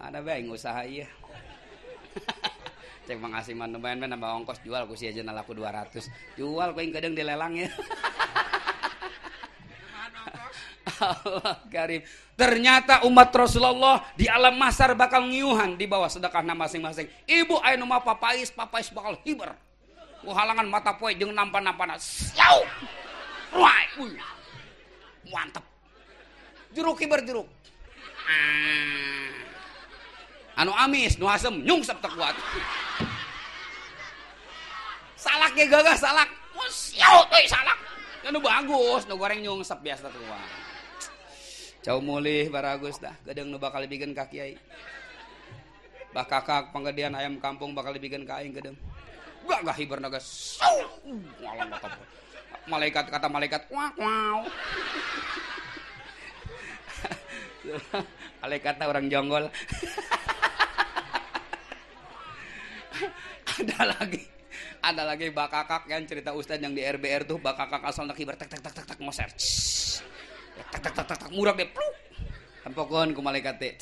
Ada baik usaha iya cek mengasih mana main main nambah ongkos. Jual ku sih aja nalaku 200 jual kau yang kadang dilelang ya. Allah karim. Ternyata umat Rasulullah di alam masar bakal ngiuhan di bawah sedekah masing-masing. Ibu ayo nama papais papais bakal hiber. Halangan mata poe jeung nampan-nampana. Siau! Wah mantep. Jeruk hiber jeruk. Ah. Anu amis nu asem nyungsep kuat salak ya gagah salak. Siau tuh salak. Kan bagus nu goreng nyungsep biasa tuh jauh mulih baragus dah gedeng nu bakal bikin kaki ai bah kakak penggedian ayam kampung bakal bikin kain gedeng. Gak hibar naga malaikat kata malaikat wow. Wow malaikatnya orang jonggol ada lagi ada lagi bakakak kan cerita ustad yang di RBR tuh bakakak asal nak kibar tak tak tak tak tak moser tak tak tak tak tak murah deh pluk tampokon ku malaikat teh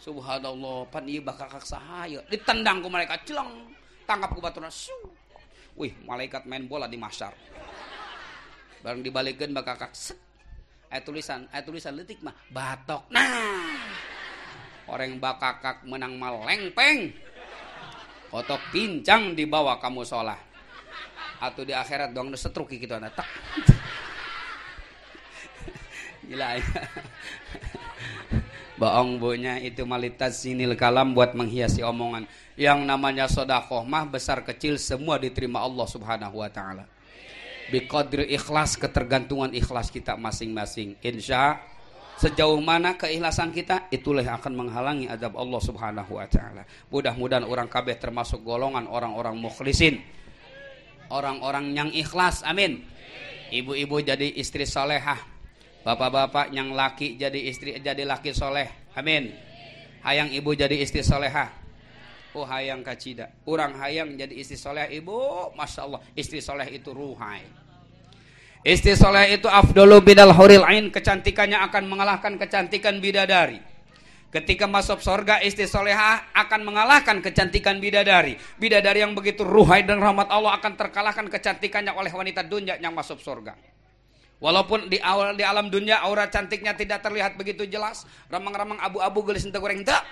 subhanallah pan iya bakakak sahaya ditendang ku malaikat celeng tangkap ku batuna su wih malaikat main bola di masyar bareng dibalikin bakakak set ayat tulisan ayat tulisan letik mah batok nah orang bakakak menang malengpeng Otok pincang dibawa kamu sholat. Atau di akhirat dong setruk gitu anak tak. Gila ya. Bohong bunya itu malitas sinil kalam buat menghiasi omongan. Yang namanya sodakoh mah besar kecil semua diterima Allah subhanahu wa ta'ala. Biqadri ikhlas ketergantungan ikhlas kita masing-masing. Insya Sejauh mana keikhlasan kita, itulah yang akan menghalangi azab Allah Subhanahu wa taala. Mudah-mudahan orang kabeh termasuk golongan orang-orang mukhlisin. Orang-orang yang ikhlas. Amin. Ibu-ibu jadi istri solehah. Bapak-bapak yang laki jadi istri jadi laki soleh. Amin. Hayang ibu jadi istri solehah. Oh hayang kacida. Orang hayang jadi istri soleh ibu. Masya Allah. Istri soleh itu ruhai. Istri soleh itu afdolu bidal huril ain. Kecantikannya akan mengalahkan kecantikan bidadari. Ketika masuk sorga istri soleha akan mengalahkan kecantikan bidadari. Bidadari yang begitu ruhai dan rahmat Allah akan terkalahkan kecantikannya oleh wanita dunia yang masuk sorga. Walaupun di awal di alam dunia aura cantiknya tidak terlihat begitu jelas, ramang-ramang abu-abu gelis ente goreng tak.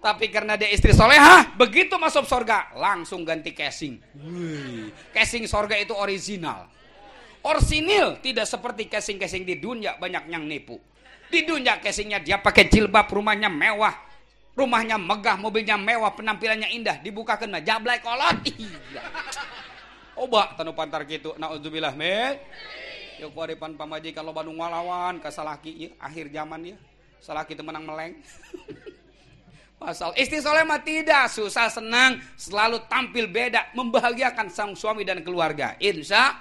Tapi karena dia istri soleha, begitu masuk sorga langsung ganti casing. Wih, casing sorga itu original. Orsinil tidak seperti casing-casing di dunia banyak yang nipu. Di dunia casingnya dia pakai jilbab, rumahnya mewah, rumahnya megah, mobilnya mewah, penampilannya indah, dibukakan mah jablay kolot. Oba tanu pantar gitu. Nauzubillah me. Yuk pan pamaji kalau Bandung walawan kasalaki ya akhir zaman ya. Salaki itu menang meleng. Pasal istri soleh mah tidak susah senang selalu tampil beda membahagiakan sang suami dan keluarga. Insya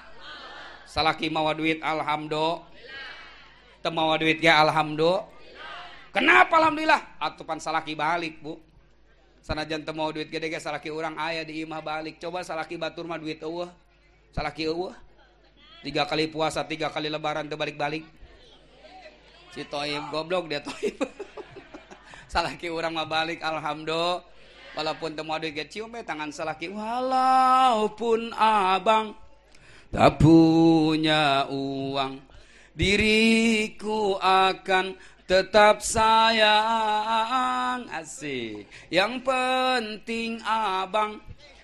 salaki mawa duit alhamdulillah. Temawa duit ya alhamdulillah. Kenapa alhamdulillah? Atupan salaki balik bu. Sanajan temawa duit gede ge salaki orang ayah di imah balik. Coba salaki batur mah duit eueuh. Salaki eueuh. Tiga kali puasa tiga kali lebaran tuh balik-balik. Si toib goblok dia toib. Salaki orang mah balik alhamdulillah. Walaupun temu duit ge cium tangan salaki. Walaupun abang tak punya uang Diriku akan tetap sayang. Asik Yang penting abang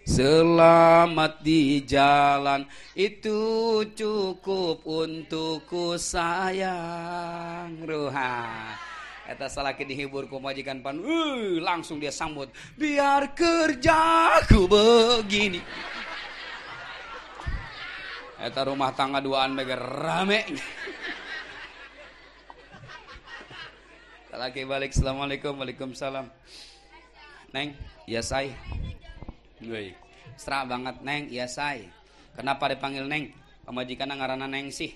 Selamat di jalan. Itu cukup untukku sayang. Ruha. Eta salaki dihibur ku majikan pan uh, langsung dia sambut. Biar kerjaku begini Eta rumah tangga duaan mega rame Laki balik Assalamualaikum Waalaikumsalam Neng Ya say Woi, Serah banget Neng, iya say. Kenapa dipanggil Neng? Pemajikan ngarana Neng sih.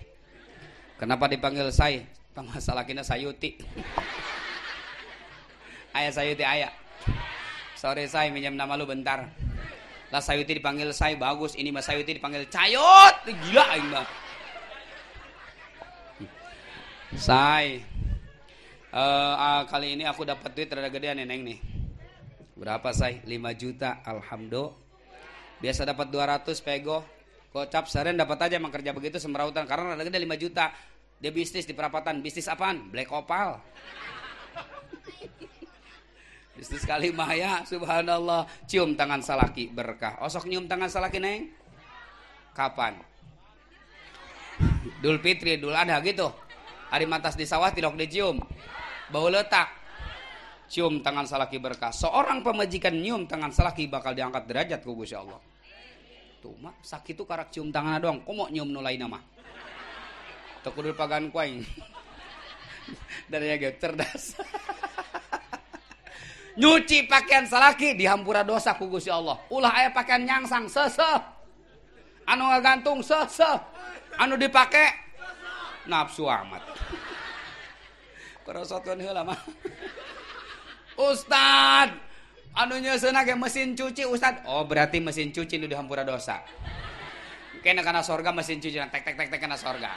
Kenapa dipanggil say? Masalah kina Sayuti. ayah Sayuti ayah. Sorry say, minjem nama lu bentar. Lah Sayuti dipanggil say bagus, ini mas Sayuti dipanggil Cayut. Gila aing mah. Say. Uh, uh, kali ini aku dapat duit rada gedean nih Neng nih. Berapa say? 5 juta. Alhamdulillah. Biasa dapat 200 pego. Kocap seren dapat aja emang kerja begitu semrautan karena ada gede 5 juta. Dia bisnis di perapatan. Bisnis apaan? Black Opal. Bisnis kali maya, subhanallah. Cium tangan salaki berkah. Osok nyium tangan salaki neng? Kapan? Dul Fitri, Dul Adha gitu. Hari matas di sawah tidak dicium. Bau letak cium tangan salaki berkah. Seorang pemajikan nyium tangan salaki bakal diangkat derajat ku Gusti Allah. Tuh mah sakit tuh karak cium tangan doang. Kok nyium nulai nama? Tuh kudu pagan kuaing. Dari yang cerdas. Nyuci pakaian salaki dihampura dosa ku Gusti Allah. Ulah aya pakaian nyangsang sese. Anu ngagantung sese. Anu dipake nafsu amat. Kerosotkeun heula mah. Ustad anunya sana kayak mesin cuci Ustad oh berarti mesin cuci itu dihampura dosa kena karena sorga mesin cuci tek tek tek tek kena sorga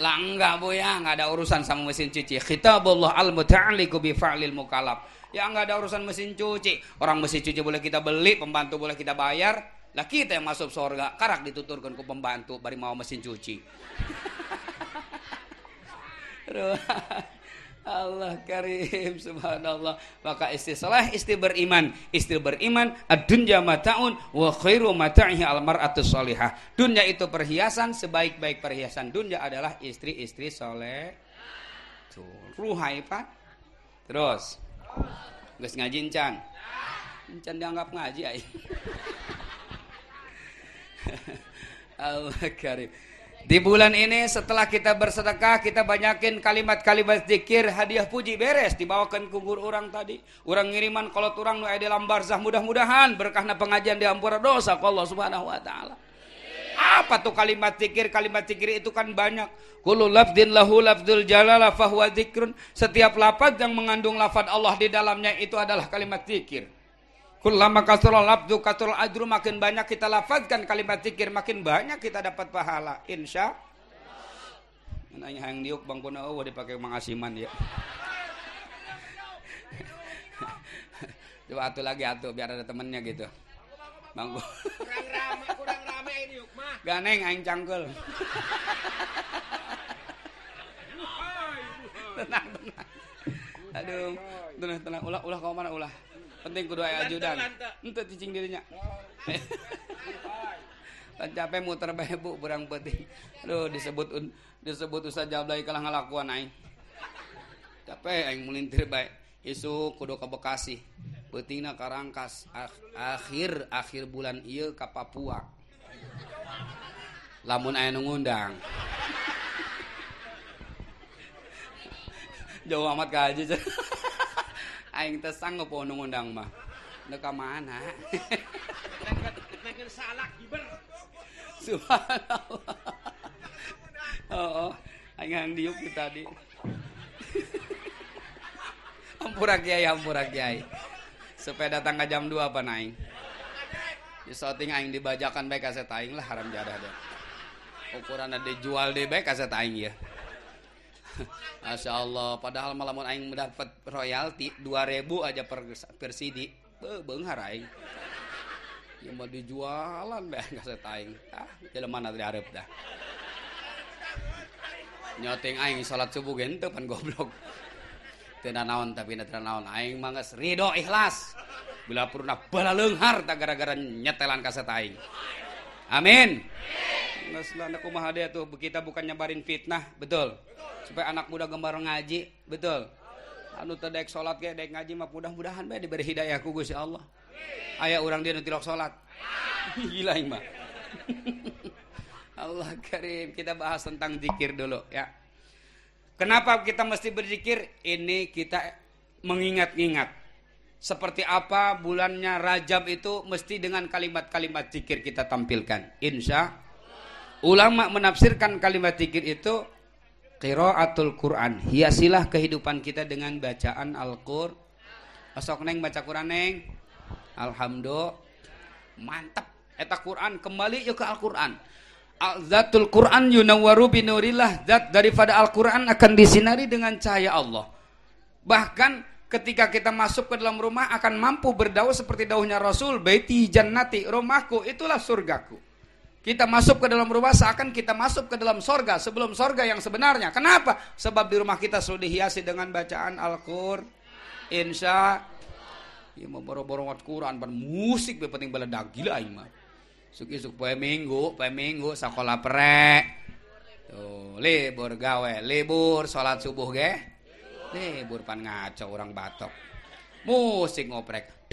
lah enggak bu ya enggak ada urusan sama mesin cuci khitabullah al muta'alliqu bi fa'lil mukallaf ya enggak ada urusan mesin cuci. Orang mesin cuci boleh kita beli pembantu boleh kita bayar. Lah kita yang masuk sorga karak dituturkan ke pembantu bari mau mesin cuci. Allah karim subhanallah. Maka istri salah istri beriman. Istri beriman ad-dunya mataun wa khairu mata'ihi al-mar'atu salihah. Dunia itu perhiasan sebaik-baik perhiasan dunia adalah istri-istri soleh. Tuh ruhai pak. Terus geus ngaji encan encan dianggap ngaji ay Allah karim di bulan ini setelah kita bersedekah, kita banyakin kalimat-kalimat zikir, hadiah puji beres dibawakan kubur orang tadi. Orang ngiriman kalau turang nu di dalam barzah mudah-mudahan berkahna pengajian diampura dosa ke Allah Subhanahu wa taala. Apa tuh kalimat zikir? Kalimat zikir itu kan banyak. Kullu lafdin lahu lafdul jalala fahuwa zikrun. Setiap lafaz yang mengandung lafaz Allah di dalamnya itu adalah kalimat zikir. Kullama kasral abdu kasral ajru makin banyak kita lafazkan kalimat zikir makin banyak kita dapat pahala. Insya Nanya yang diuk bang kuna oh dipakai mangasiman ya. Coba atuh lagi atuh biar ada temennya gitu. Bang kurang rame kurang rame ini yuk mah. Ganeng aing cangkel. tenang tenang. Aduh, tenang tenang. Ulah ulah kau mana ulah? Penting kudu aya ajudan. ente cicing dirinya. Kan capek muter bae bu berang penting aduh disebut disebut usah jablay kalah ngalakuan aing. Capek aing mulintir bae isu kudu ke Bekasi. Pentingna karangkas akhir akhir bulan iya ke Papua. Lamun aya ngundang. Jauh amat kaji aing teh sanggup undang undang mah. Nu ka mana? Salak hiber subhanallah. Oh, oh. aing diuk tadi ampura kiai ampura kiai supaya datang ke jam 2 apa naing. Di shooting aing dibajakan baik kaset aing lah haram jadah deh. Ukuran ada dijual deh baik kaset aing ya. Masya Allah padahal malam aing mendapat royalti 2000 aja per, per CD benghar aing. Yang mau dijualan nggak saya aing. Ah jadi mana tadi harap dah. Nyoting aing salat subuh ge henteu pan goblok teu naon tapi teu naon aing mah geus ridho ikhlas. Bila purna bala leunghar tak gara-gara nyetelan kaset aing. Amin. Geus lah kumaha deh tuh kita bukan nyebarin fitnah betul? Supaya anak muda gemar ngaji betul? Anu teu daek salat ge daek ngaji mah mudah-mudahan bae diberi hidayah ku Gusti Allah. Aya urang dia nu tilok salat gila mah. Allah karim kita bahas tentang zikir dulu ya kenapa kita mesti berzikir? Ini kita mengingat-ingat. Seperti apa bulannya Rajab itu mesti dengan kalimat-kalimat zikir kita tampilkan. Insya ulama menafsirkan kalimat zikir itu qiraatul Quran. Hiasilah kehidupan kita dengan bacaan Al-Qur. Asok neng baca Quran neng? Alhamdulillah. Mantap eta Quran kembali yuk ke Al-Quran Zatul Quran yunawwaru binurillah zat daripada Al-Quran akan disinari dengan cahaya Allah. Bahkan ketika kita masuk ke dalam rumah akan mampu berdaul seperti daunnya Rasul. Baiti jannati rumahku itulah surgaku. Kita masuk ke dalam rumah seakan kita masuk ke dalam sorga sebelum sorga yang sebenarnya. Kenapa? Sebab di rumah kita sudah dihiasi dengan bacaan Al-Qur. Insya ya mau boro-boro Quran musik penting beledak gila ini mah Suki-suk poe minggu, poe minggu sekolah prek. Tuh, libur gawe, libur salat subuh ge. Libur pan ngaco orang batok. Musik ngoprek.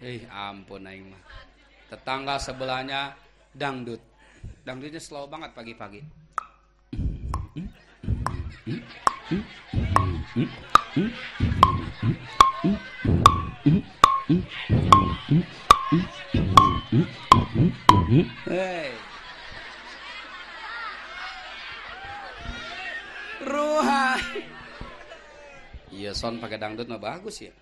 Eh ampun aing mah. Tetangga sebelahnya dangdut. Dangdutnya slow banget pagi-pagi. Hey. Ruha. Iya son pakai dangdut mah bagus ya.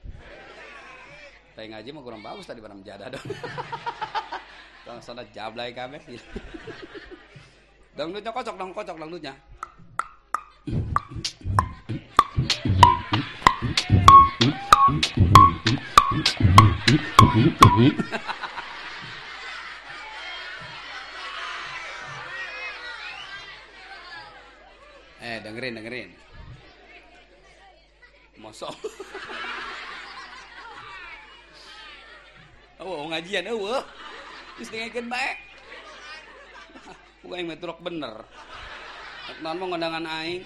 Tapi ngaji mah kurang bagus tadi pada menjadah dong. Tong sana jablay kabeh. Dangdutnya kocok dong, kocok dangdutnya. eh dengerin dengerin. Mosok. Oh ngajian oh terus dengerin baik bukan yang metrok bener. Non mau ngondangan aing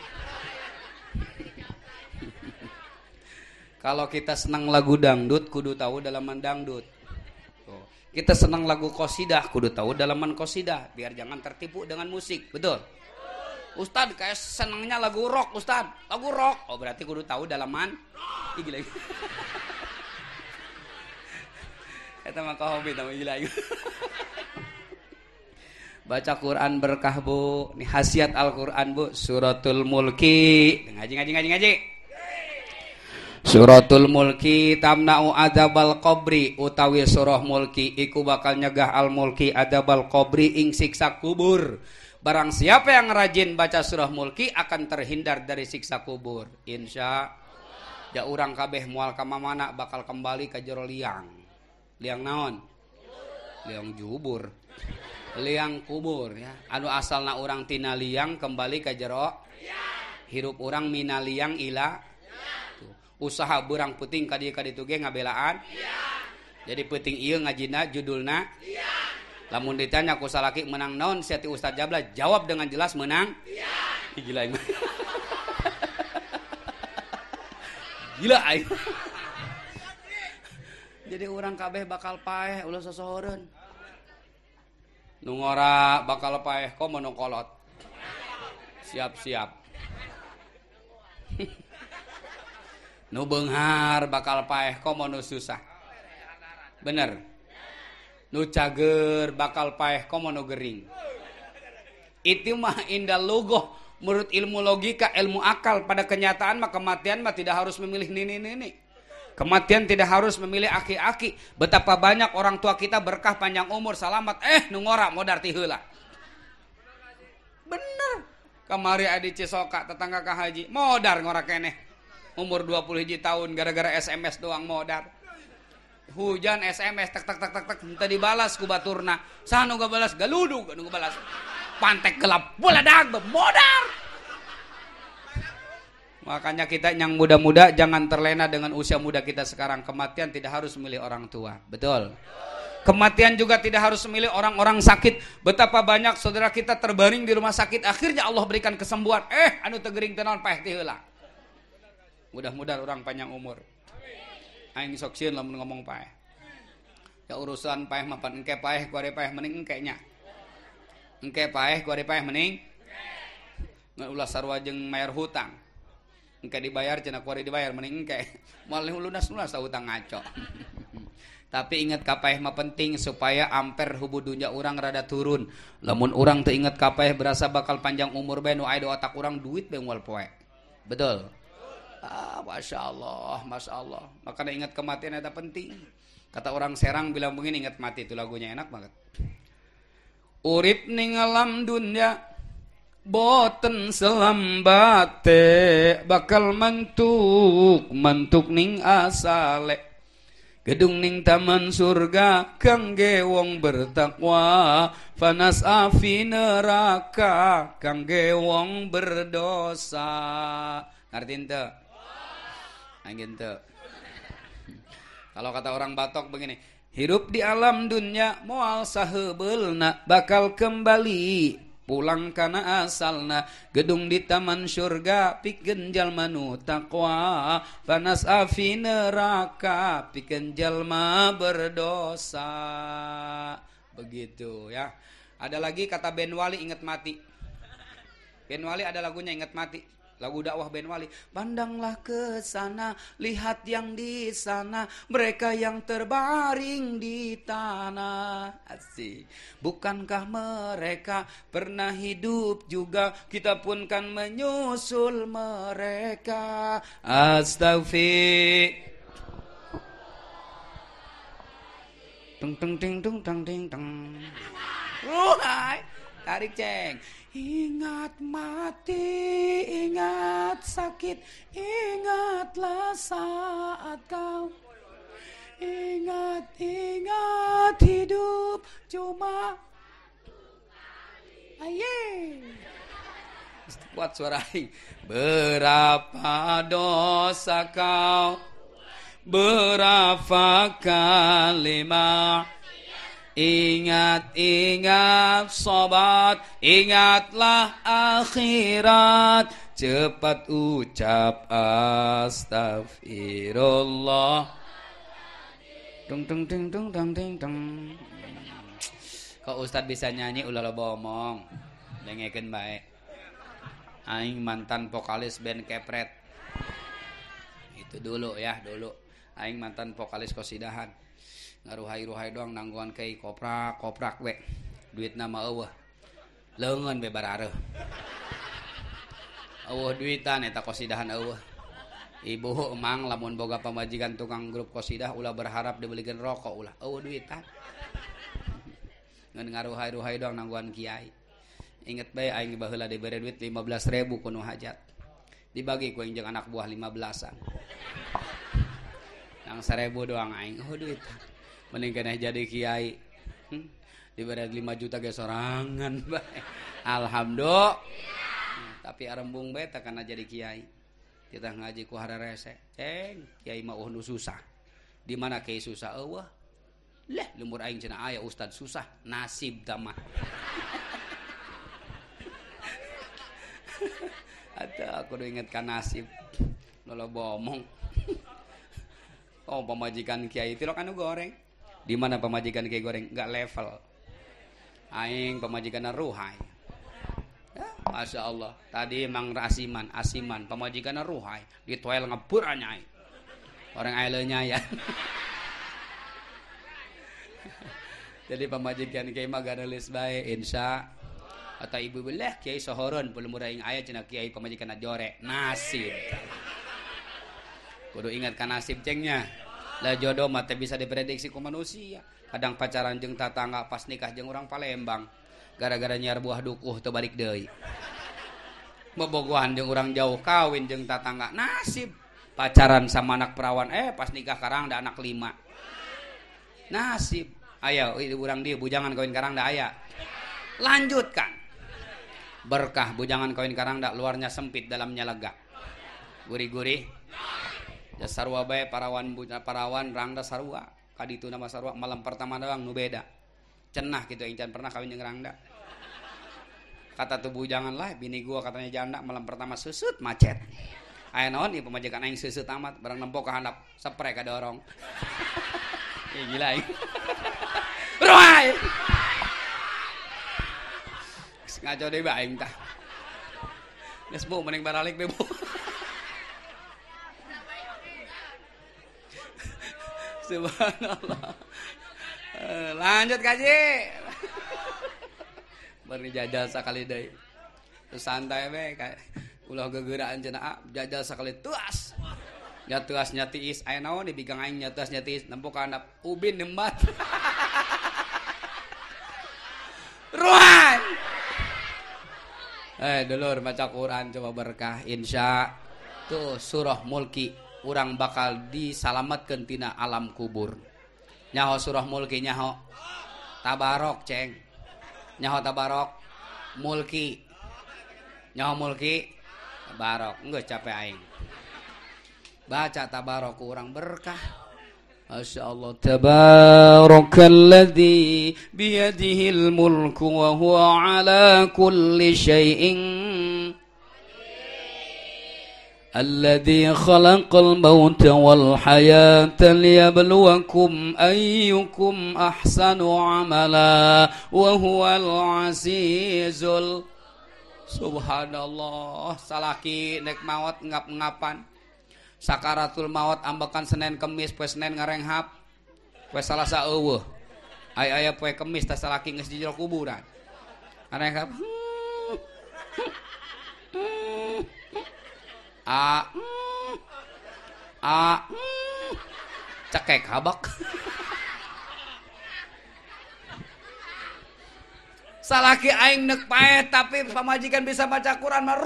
Kalau kita senang lagu dangdut, kudu tahu dalaman dangdut. Tuh. Kita senang lagu kosidah, kudu tahu dalaman kosidah. Biar jangan tertipu dengan musik, betul? Ustad kayak senangnya lagu rock, Ustad. Lagu rock. Oh berarti kudu tahu dalaman. Ih gila. Eta mah hobi tamu gila. Baca Quran berkah Bu. Nih hasiat Al-Qur'an Bu, Suratul Mulki. Ngaji ngaji ngaji ngaji. Suratul Mulki tamna'u adabal qabri utawi surah Mulki iku bakal nyegah al Mulki adabal qabri ing siksa kubur. Barang siapa yang rajin baca surah Mulki akan terhindar dari siksa kubur. Insya Ya urang kabeh mual ka mana bakal kembali ke jero liang. Liang naon? Liang jubur. Liang kubur ya. Anu asalna urang tina liang kembali ke jero hirup urang mina liang ila usaha berang puting tadi ka ditu ge ngabelaan? Jadi puting Ieu ngajina judulna? Lamun ditanya ku salaki menang naon siati Ustaz Jabla? Jawab dengan jelas menang. Gila gila aing jadi orang kabeh bakal paeh ulah sosohoreun nu ngora bakal paeh ko nu kolot? Siap-siap. nu benghar bakal paeh komo nu susah bener nu cager bakal paeh komo nu gering itu mah indah logo menurut ilmu logika ilmu akal pada kenyataan mah kematian mah tidak harus memilih nini nini Kematian tidak harus memilih aki-aki. Betapa banyak orang tua kita berkah panjang umur, selamat. Eh, nungora modar tihula. Bener. Kemari adi cisoka tetangga ke haji. Modar ngora keneh umur 20 hiji tahun gara-gara SMS doang modar hujan SMS tek tek tek tek tek. Minta dibalas ku baturna. Sanu gak balas galudug anu balas pantek gelap dag modar makanya kita yang muda-muda jangan terlena dengan usia muda kita sekarang. Kematian tidak harus memilih orang tua. Betul. Kematian juga tidak harus memilih orang-orang sakit. Betapa banyak saudara kita terbaring di rumah sakit. Akhirnya Allah berikan kesembuhan. Eh, anu tegering tenon peh tiheula. Mudah-mudahan orang panjang umur. Aing sok sieun lamun ngomong paeh. Ya urusan paeh mapan engke paeh ku are paeh mending engke nya. Engke paeh ku are paeh mending. Ngan ulah sarua jeung mayar hutang. Engke dibayar cenah ku dibayar mending engke. Moal lunas-lunas hutang ngaco. tapi ingat kapaih mah penting supaya amper hubu dunia orang rada turun lamun orang tuh ingat berasa bakal panjang umur benu aya otak orang duit bengwal poe betul ah masya Allah masya Allah makanya ingat kematian ada penting. Kata orang Serang bilang begini ingat mati itu lagunya enak banget. Urip ning alam dunia boten selambate bakal mantuk mantuk ning asale. Gedung ning taman surga kangge wong bertakwa panas afi neraka kangge wong berdosa. Ngerti ente ente kalau kata orang Batok begini hidup di alam dunia moal sahebelna bakal kembali. Pulang karena asalna gedung di taman surga pikeun jalma nu takwa panas afi neraka pikeun jalma berdosa. Begitu ya. Ada lagi kata Ben Wali ingat mati. Ben Wali ada lagunya ingat mati lagu dakwah Ben Wali. Pandanglah ke sana lihat yang di sana. Mereka yang terbaring di tanah. Asik. Bukankah mereka pernah hidup juga? Kita pun kan menyusul mereka. Astagfir tung tung ting tung tung ting tung. Tarik ceng. Ingat mati, ingat sakit, ingatlah saat kau. Ingat, ingat hidup cuma Aye. Buat suara Berapa dosa kau? Berapa kalimat Ingat, ingat sobat, ingatlah akhirat. Cepat ucap astagfirullah. Tung tung tung tung tung tung tung. Kok Ustad bisa nyanyi ulah lo bomong. Dengekin baik. Aing mantan vokalis band Kepret. Itu dulu ya, dulu. Aing mantan vokalis kosidahan ngaruhai-ruhai doang nangguan kei koprak koprak we. Duit nama eueuh. Leungeun be barare eueuh duitan eta kosidahan eueuh. Ibu emang lamun boga pamajikan tukang grup kosidah ulah berharap dibelikan rokok ulah. Eueuh duitan. Ngan ngaruhai-ruhai doang nangguan kiai. Inget bae aing baheula dibere duit 15 ribu kuno hajat. Dibagi ku jeung anak buah 15an yang seribu doang aing. Oh duit mending kena jadi kiai. Hmm? diberi 5 juta ge sorangan bae alhamdulillah. Hmm, tapi arembung bae karena jadi kiai. Kita ngaji ku rese. Ceng kiai mah nu susah. Di mana kiai susah? Eueuh. Leh lumur aing cenah aya ustad susah. Nasib tamah ada aku udah ingetkan nasib. Lolo bomong. Oh pemajikan kiai itu lo kan goreng di mana pemajikan kayak goreng? Nggak level. Aing pemajikan ruhai. Ya, Masya Allah. Tadi emang asiman asiman. Pemajikan ruhai. Di toel ngebur orang ailenya ya. Jadi pemajikan kiai mah ganelis bae insya. Atau ibu belah kiai sohoron belum murah ayat cina kiai pemajikan jore nasib. Kudu ingat kan nasib cengnya lah jodoh mata bisa diprediksi ku manusia. Kadang pacaran jeng tatangga pas nikah jeng orang Palembang. Gara-gara nyar buah dukuh tuh balik deui. Bobogohan jeng orang jauh kawin jeng tatangga. Nasib. Pacaran sama anak perawan eh pas nikah karang ada anak lima. Nasib. Ayo urang dia bujangan kawin karang dah ayah lanjutkan. Berkah bujangan kawin karang dah luarnya sempit dalamnya lega gurih-gurih sarwa bae parawan parawan rangda sarwa kaditu nama sarwa malam pertama doang nu beda. Cenah gitu incan pernah kawin jeung rangda kata tuh bujangan lah bini gua katanya janda malam pertama susut macet. Ayo naon ieu pemajikan aing susut amat barang nempok ka handap sepre ka dorong ya gila aing. Ruai ngaco deh aing tah. Geus bu mending baralik deh bu Subhanallah. Uh, lanjut kaji. Beri jajal sekali deh. Santai be ulah gegeraan cenah ah, jajal sekali tuas. Ya tuas nyatiis aya naon di bigang aing nyatuas nyatiis nempok kana ubin nembat. Ruan. Eh dulur baca Quran coba berkah insya tuh surah mulki orang bakal disalamatkan tina alam kubur. Nyaho surah mulki nyaho tabarok ceng. Nyaho tabarok mulki. Nyaho mulki tabarok. Enggak capek aing. Baca tabarok orang berkah. Masya Allah Tabarakalladzi biyadihil mulku wa huwa ala kulli syai'in الذي خلق الموت والحياة ليبلوكم أيكم أحسن عملا وهو العزيز Subhanallah salaki nek maut ngap-ngapan sakaratul maut ambekan Senin Kemis poe Senin ngarenghap poe Salasa eueuh aya aya poe Kemis teh salaki geus di kuburan ngarenghap a a cekek habak salaki aing nek pae tapi pamajikan bisa baca Quran mah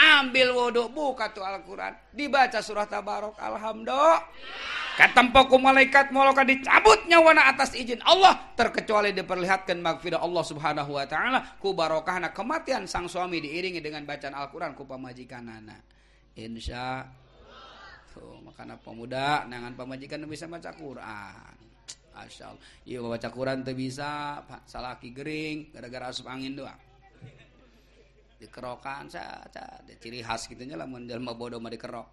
ambil wudhu buka tuh Al-Quran dibaca surah tabarok alhamdulillah Katempo ku malaikat moloka dicabut nyawana atas izin Allah terkecuali diperlihatkan magfirah Allah Subhanahu wa taala ku barokahna kematian sang suami diiringi dengan bacaan Al-Qur'an ku pamajikanana. Insya Tuh, makanya pemuda nangan pamajikan bisa baca Quran. Masya Allah. Iya baca Quran tuh bisa. Salaki gering, gara-gara asup angin doang. Dikerokan saja, ciri khas gitunya lah menjelma bodoh mah dikerok.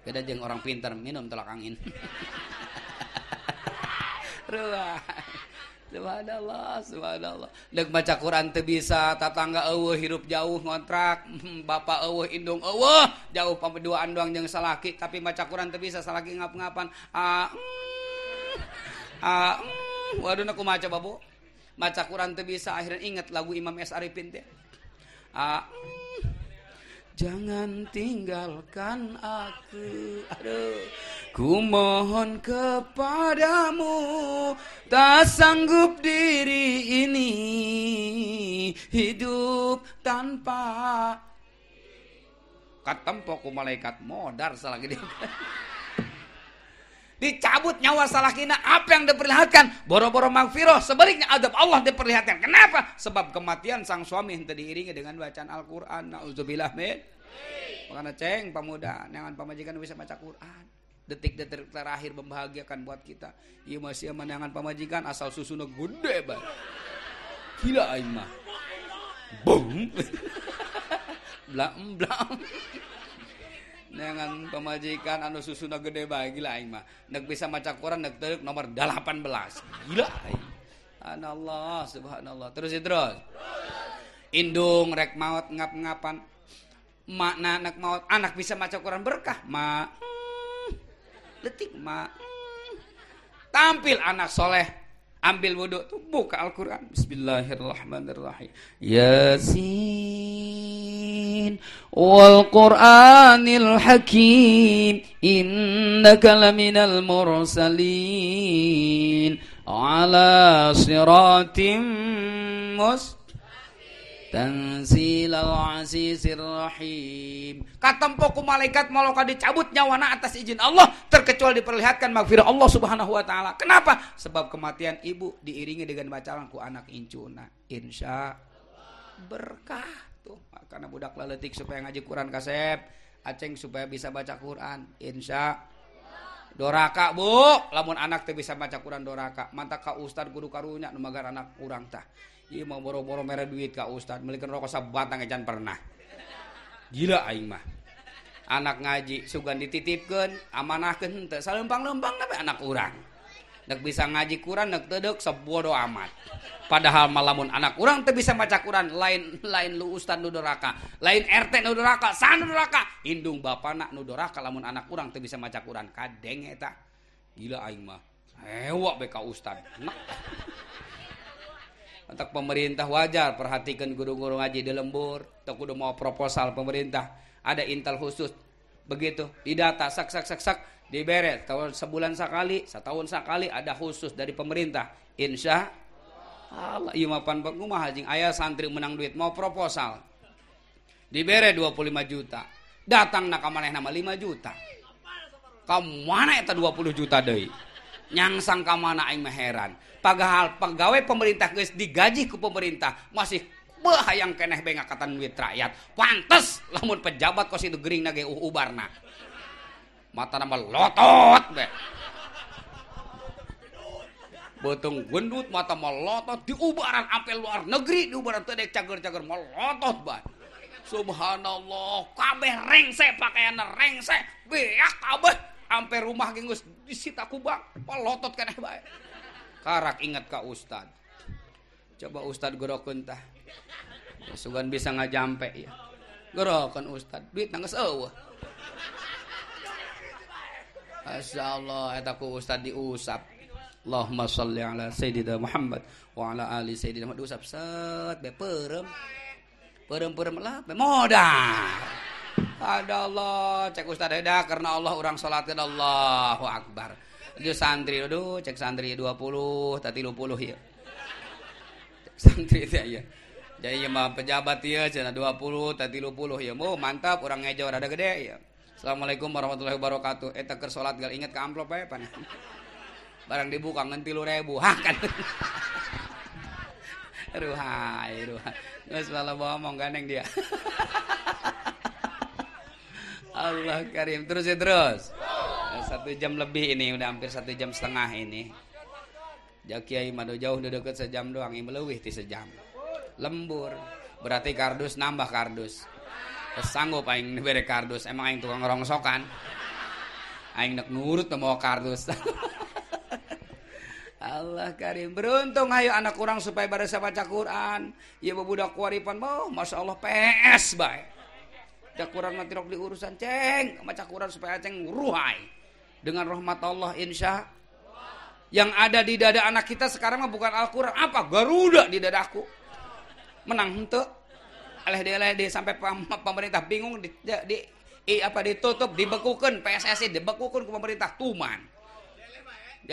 Beda jeng orang pintar minum telak angin. Ruah. Subhanallah, subhanallah. Dek baca Quran teu bisa, tatangga eueuh hirup jauh ngontrak, bapak eueuh indung eueuh, jauh pameduaan doang jeung salaki, tapi baca Quran teu bisa salaki ngap-ngapan. Ah. Mm, ah. Mm, waduh aku maca babu. Baca Quran teu bisa akhirnya ingat lagu Imam S Arifin teh. Mm, Jangan tinggalkan aku. Aduh. Ku mohon kepadamu Tak sanggup diri ini. Hidup tanpa Katempok malaikat modar salah gede dicabut nyawa salah kina apa yang diperlihatkan? Boro-boro magfirah sebaliknya adab Allah diperlihatkan. Kenapa? Sebab kematian sang suami yang diiringi dengan bacaan Al-Quran. Na'udzubillah min makanya ceng pemuda jangan pemajikan bisa baca Quran. Detik-detik terakhir membahagiakan buat kita. Iya masih menangan pemajikan asal susunya gede banget gila aing mah bung blam blam dengan pemajikan anu susuna gede bae gila aing mah. Nek bisa maca Quran nek teuk nomor 18 gila aing. Allah subhanallah. Terus terus. Indung rek maut ngap-ngapan. Makna anak maut anak bisa maca Quran berkah. Ma hmm, detik ma hmm. tampil anak soleh ambil wudhu tuh buka Al-Quran. Bismillahirrahmanirrahim. Yasin wal Quranil Hakim innaka laminal mursalin ala siratim mus Tanzilal Azizir Rahim. Katempo ku malaikat maloka dicabut nyawana atas izin Allah terkecuali diperlihatkan magfirah Allah Subhanahu wa taala. Kenapa? Sebab kematian ibu diiringi dengan bacaan ku anak incuna. Insya berkah tuh. Karena budak leletik supaya ngaji Quran kasep aceng supaya bisa baca Quran. Insya doraka Bu. Lamun anak tuh bisa baca Quran doraka. Mantap Ka Ustad guru karunya numagar anak kurang tah. Iya mau boro-boro merah duit Ka Ustad melikan rokok sabatang ejan pernah. Gila aing mah. Anak ngaji sugan dititipkan amanahkan Salempang-lempang tapi anak kurang Nek bisa ngaji Quran nek tedek sebodoh amat. Padahal malamun anak kurang teu bisa baca Quran. Lain lain lu ustad nu doraka lain RT nu doraka san nu indung bapana nu doraka lamun anak kurang teu bisa baca Quran. Kadeng eta? Gila aing mah. Hewa beka ustad nah. untuk pemerintah wajar perhatikan guru-guru ngaji di lembur. Atau kudu mau proposal pemerintah. Ada intel khusus. Begitu. Di data sak sak sak sak diberet tahun sebulan sekali setahun sekali ada khusus dari pemerintah. Insya Allah. Iya mapan mah hajing ayah santri menang duit mau proposal. Dibere 25 juta. Datang nak maneh nama 5 juta. Kamu mana itu 20 juta deh nyangsang kamana aing heran. Padahal pegawai pemerintah guys digaji ke pemerintah masih bah yang keneh bengakatan duit rakyat. Pantes lamun pejabat kos itu gering nage ubarna mata nama lotot be. Betung gendut mata melotot diubaran apel luar negeri diubaran tedek cager-cager melotot ba subhanallah kabeh rengse pakaian rengse beak kabeh. Sampai rumah gengus disita kubang pelotot keneh bae. Karak ingat ka ustad. Coba ustad gorokeun tah. Sugan bisa ngajampe ya gorokeun ustad duit nangis eueuh Masya Allah, eta ku ustad diusap. Allahumma salli ala Sayyidina Muhammad wa ala ali Sayyidina Muhammad diusap set be perem. Perem-perem lah be. Ada Allah, cek ustad eda karena Allah orang salatkeun Allahu akbar. Itu santri, aduh cek santri 20, tadi 50 ya. Santri itu ya. Jadi mah pejabat ya cina 20, tadi 50 ya. Mau mantap orang ngejor ada gede ya. Assalamualaikum warahmatullahi wabarakatuh. Eh tak salat gal inget ke amplop ya pan. Barang dibuka ngenti lu ribu. Hah kan. Ruhai, ruhai. Nggak salah ngomong gandeng dia. Allah karim terus ya terus satu jam lebih ini udah hampir satu jam setengah ini Jakiai madu jauh udah deket sejam doang ini melewih di sejam lembur berarti kardus nambah kardus sanggup aing bere kardus. Emang aing tukang rongsokan aing nak nurut mau kardus. Allah karim. Beruntung ayo anak kurang supaya pada saya baca Quran. Ya budak kuaripan. Oh masya Allah PS baik cak kurang nanti rok di urusan ceng. Baca Quran supaya ceng ruhai dengan rahmat Allah insya. Yang ada di dada anak kita sekarang bukan Al-Quran. Apa? Garuda di dadaku. Menang hente aleh dia sampai pemerintah bingung di, di, di apa ditutup dibekukan PSSI dibekukan ke pemerintah tuman.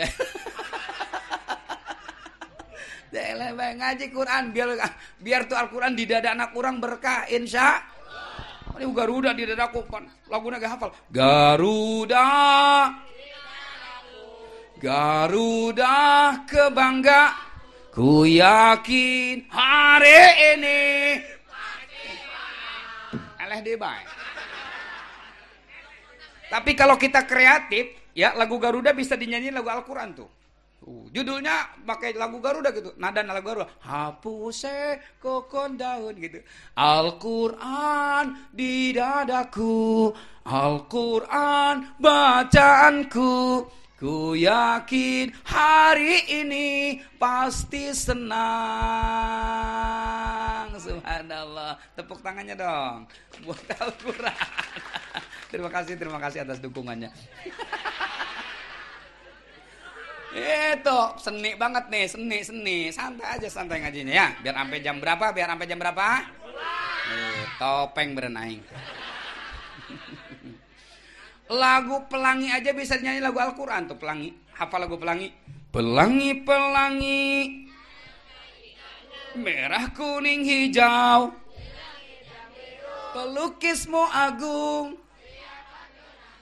Dele ngaji Quran biar biar tuh Al-Quran di dada anak kurang berkah insya. Ini Garuda di dadaku pan lagunya gak hafal. Garuda. Garuda kebangga ku yakin hari ini Eleh deh baik tapi kalau kita kreatif ya lagu Garuda bisa dinyanyi lagu Al-Quran tuh Uh, judulnya pakai lagu Garuda gitu. Nada lagu Garuda. Hapus kokon daun gitu. Al-Qur'an di dadaku. Al-Qur'an bacaanku. Ku yakin hari ini pasti senang. Subhanallah. Tepuk tangannya dong buat Al-Qur'an. terima kasih, terima kasih atas dukungannya. Itu seni banget nih, seni seni. Santai aja santai ngajinya ya. Biar sampai jam berapa? Biar sampai jam berapa? Topeng berenaing. Lagu pelangi aja bisa nyanyi lagu Al-Qur'an tuh pelangi. Hafal lagu pelangi? Pelangi pelangi. Merah kuning hijau. Pelukismu agung.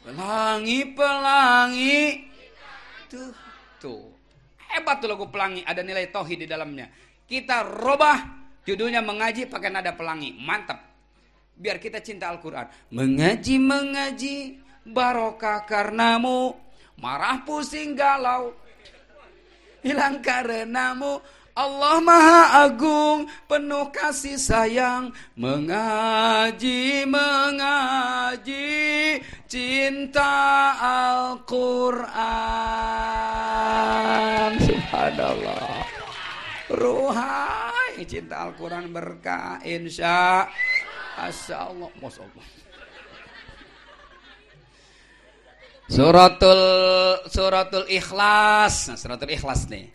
Pelangi pelangi. Tuh tuh. Hebat tuh lagu pelangi. Ada nilai tauhid di dalamnya. Kita robah judulnya mengaji pakai nada pelangi. Mantap. Biar kita cinta Al-Quran. Mengaji mengaji barokah karenamu marah pusing galau. Hilang karenamu Allah Maha Agung penuh kasih sayang. Mengaji mengaji cinta Al-Qur'an. Subhanallah. Ruhai cinta Al-Qur'an berkah insya. Allah Masya Allah Suratul Suratul Ikhlas. Nah, Suratul Ikhlas nih.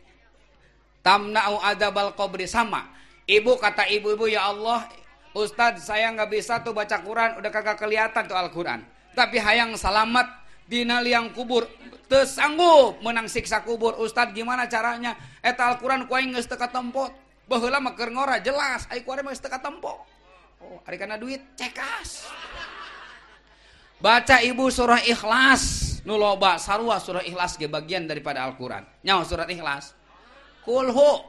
Tamna'u adabal qabri. Sama. Ibu kata ibu-ibu ya Allah Ustadz saya nggak bisa tuh baca Quran. Udah kagak kelihatan tuh Al-Quran. Tapi hayang selamat dina liang kubur. Tersanggup menang siksa kubur. Ustadz gimana caranya? Eta Al-Quran kuaing geus teka tempo keur ngora jelas. Ai kuare mah teka tempo oh ari kana duit cekas. Baca ibu surah ikhlas nu loba sarua surah ikhlas ge bagian daripada Al-Quran. Nyawa surat ikhlas. Kulhu.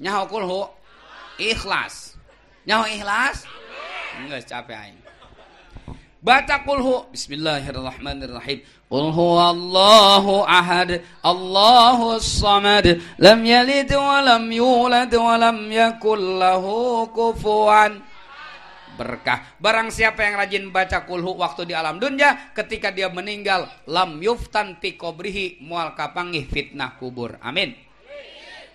Nyaho kulhu. Ikhlas. Nyaho ikhlas? Enggak capek aing. Baca kulhu. Bismillahirrahmanirrahim. Qul huwallahu ahad Allahu samad lam yalid wa lam yulad wa lam yakul lahu kufuwan berkah. Barang siapa yang rajin baca kulhu waktu di alam dunia, ketika dia meninggal, lam yuftan fi kobrihi mual kapangih fitnah kubur. Amin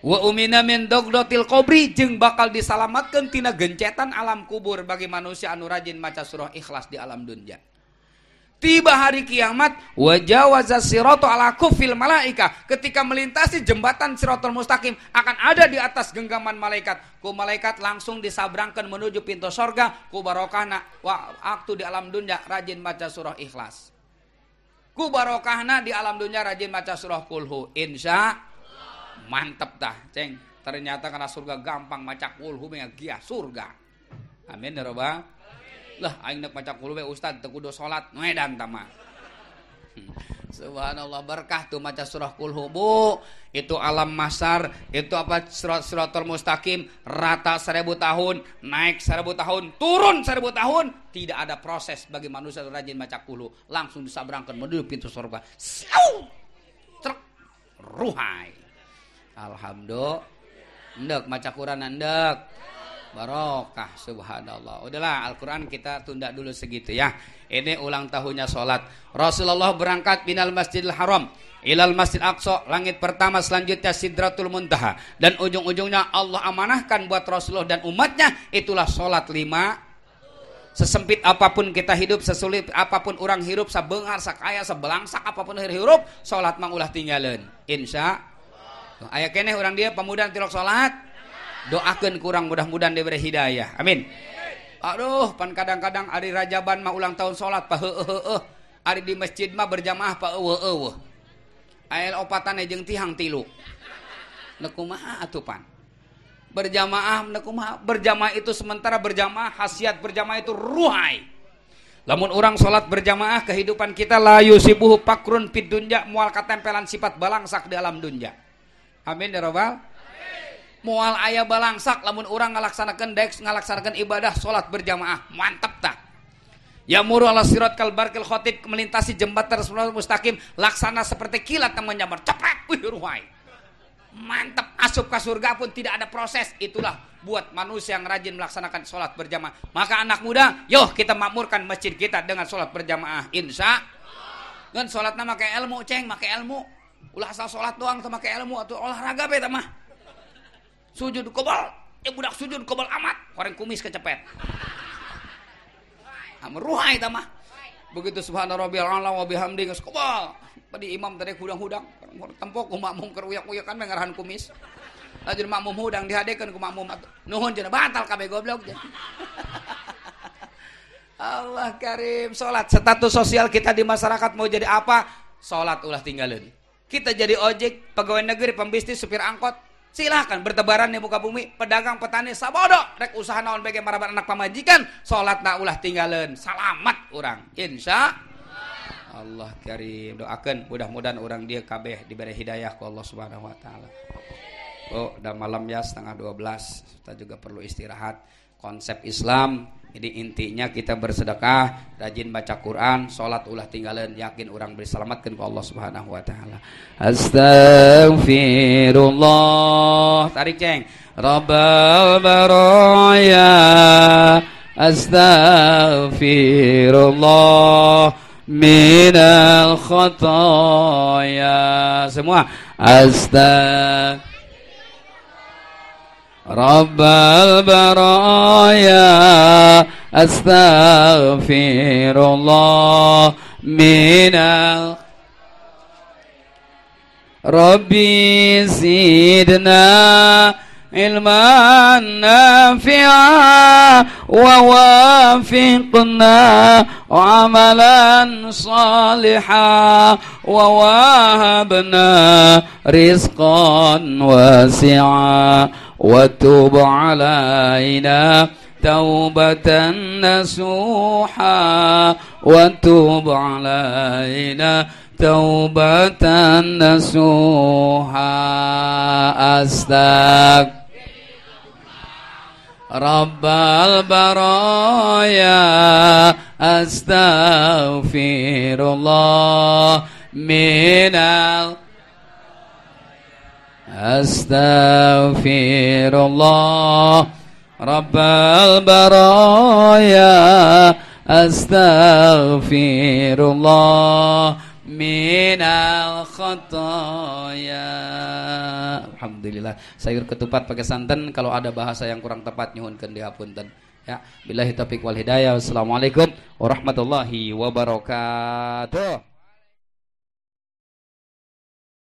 wa umina min dogdotil kobri jeng bakal disalamatkan tina gencetan alam kubur bagi manusia anu rajin maca surah ikhlas di alam dunia tiba hari kiamat wajawaza siroto ala kufil malaika. Ketika melintasi jembatan sirotol mustaqim akan ada di atas genggaman malaikat. Ku malaikat langsung disabrangkan menuju pintu sorga. Ku barokahna waktu di alam dunia rajin maca surah ikhlas. Ku barokahna di alam dunia rajin maca surah kulhu insya mantep dah ceng. Ternyata karena surga gampang maca kulhu ya gia surga. Amin ya roba lah aing nak maca kulhu ustad teu kudu salat medan tama hmm. Subhanallah berkah tuh maca surah kulhu bu itu alam masar itu apa surat suratul mustaqim rata seribu tahun naik seribu tahun turun seribu tahun tidak ada proses bagi manusia rajin maca kulhu langsung disabrangkan menuju pintu surga Sau! truk ruhai Alhamdulillah. Ndek maca Quran ndek. Barokah subhanallah. Udahlah Al-Quran kita tunda dulu segitu ya. Ini ulang tahunnya sholat. Rasulullah berangkat binal masjidil haram. Ilal masjid aqsa. Langit pertama selanjutnya sidratul muntaha. Dan ujung-ujungnya Allah amanahkan buat Rasulullah dan umatnya. Itulah sholat lima. Sesempit apa pun kita hidup, sesulit apa pun orang hidup, sebengar, sakaya, sebelangsak apa pun hidup, sholat mang ulah tinggalin. Insya Ayah kene orang dia pemuda tilok salat. Doakan kurang mudah-mudahan diberi hidayah. Amin. Aduh, pan kadang-kadang hari Rajaban mah ulang tahun salat pa heueuh heueuh. Ari di masjid mah berjamaah pa eueuh eueuh. Aya opatan jeung tihang tilu. Nekumaha atuh pan? Berjamaah nekumaha? Berjamaah itu sementara berjamaah khasiat berjamaah itu ruhai. Lamun orang sholat berjamaah kehidupan kita la yusibuhu pakrun fid dunya mual katempelan sifat balangsak di alam dunya. Amin ya robbal. Mual ayah balangsak lamun orang ngalaksanakan deks ngalaksanakan ibadah sholat berjamaah. Mantap tak Ya muru ala sirat kal barkil khotib melintasi jembatan Rasulullah mustaqim laksana seperti kilat yang menyambar cepat wih ruhai mantap asup ke surga pun tidak ada proses. Itulah buat manusia yang rajin melaksanakan sholat berjamaah. Maka anak muda yuk kita makmurkan masjid kita dengan sholat berjamaah insya kan sholatnya pakai ilmu ceng pakai ilmu. Ulah asal sholat doang sama kayak ilmu atau olahraga beta mah sujud kobal. Ya budak sujud kobal amat. Orang kumis kecepet. Meruhai itu begitu subhana rabbiyal ala wa bihamdi geus kobal. Tadi imam tadi hudang-hudang. Tempok ku makmum keur uyak kan mengarahan kumis. Lajur makmum hudang dihadekeun ku makmum nuhun cenah batal kabeh goblok Allah karim salat status sosial kita di masyarakat mau jadi apa? Salat ulah tinggalin. Kita jadi ojek, pegawai negeri, pembisnis, supir angkot, silahkan bertebaran di muka bumi pedagang petani sabodo. Rek usaha naon bege marabat anak pamajikan? Salat na ulah tinggalin salamat orang insya Allah karim. Doakan mudah-mudahan orang dia kabeh diberi hidayah ku Allah subhanahu wa ta'ala. Oh udah malam ya setengah 12 kita juga perlu istirahat. Konsep Islam jadi intinya kita bersedekah, rajin baca Quran, sholat ulah tinggalan, yakin orang berselamatkan ke Allah Subhanahu wa taala. Astaghfirullah. Tarik ceng. Rabbal baraya. Astaghfirullah minal khataya. Semua astaghfirullah رب البرايا أستغفر الله من ربي زدنا علما نافعا ووافقنا عملا صالحا ووهبنا رزقا واسعا. وتوب علينا توبة نسوحا وتوب علينا توبة نسوحا أستغفر رب البرايا. أستغفر الله. من أستغفر الله رب البرايا أستغفر الله من الخطايا Alhamdulillah sayur ketupat pakai santan kalau ada bahasa yang kurang tepat nyuhunkeun dihapunten ya billahi taufiq wal hidayah wassalamualaikum warahmatullahi wabarakatuh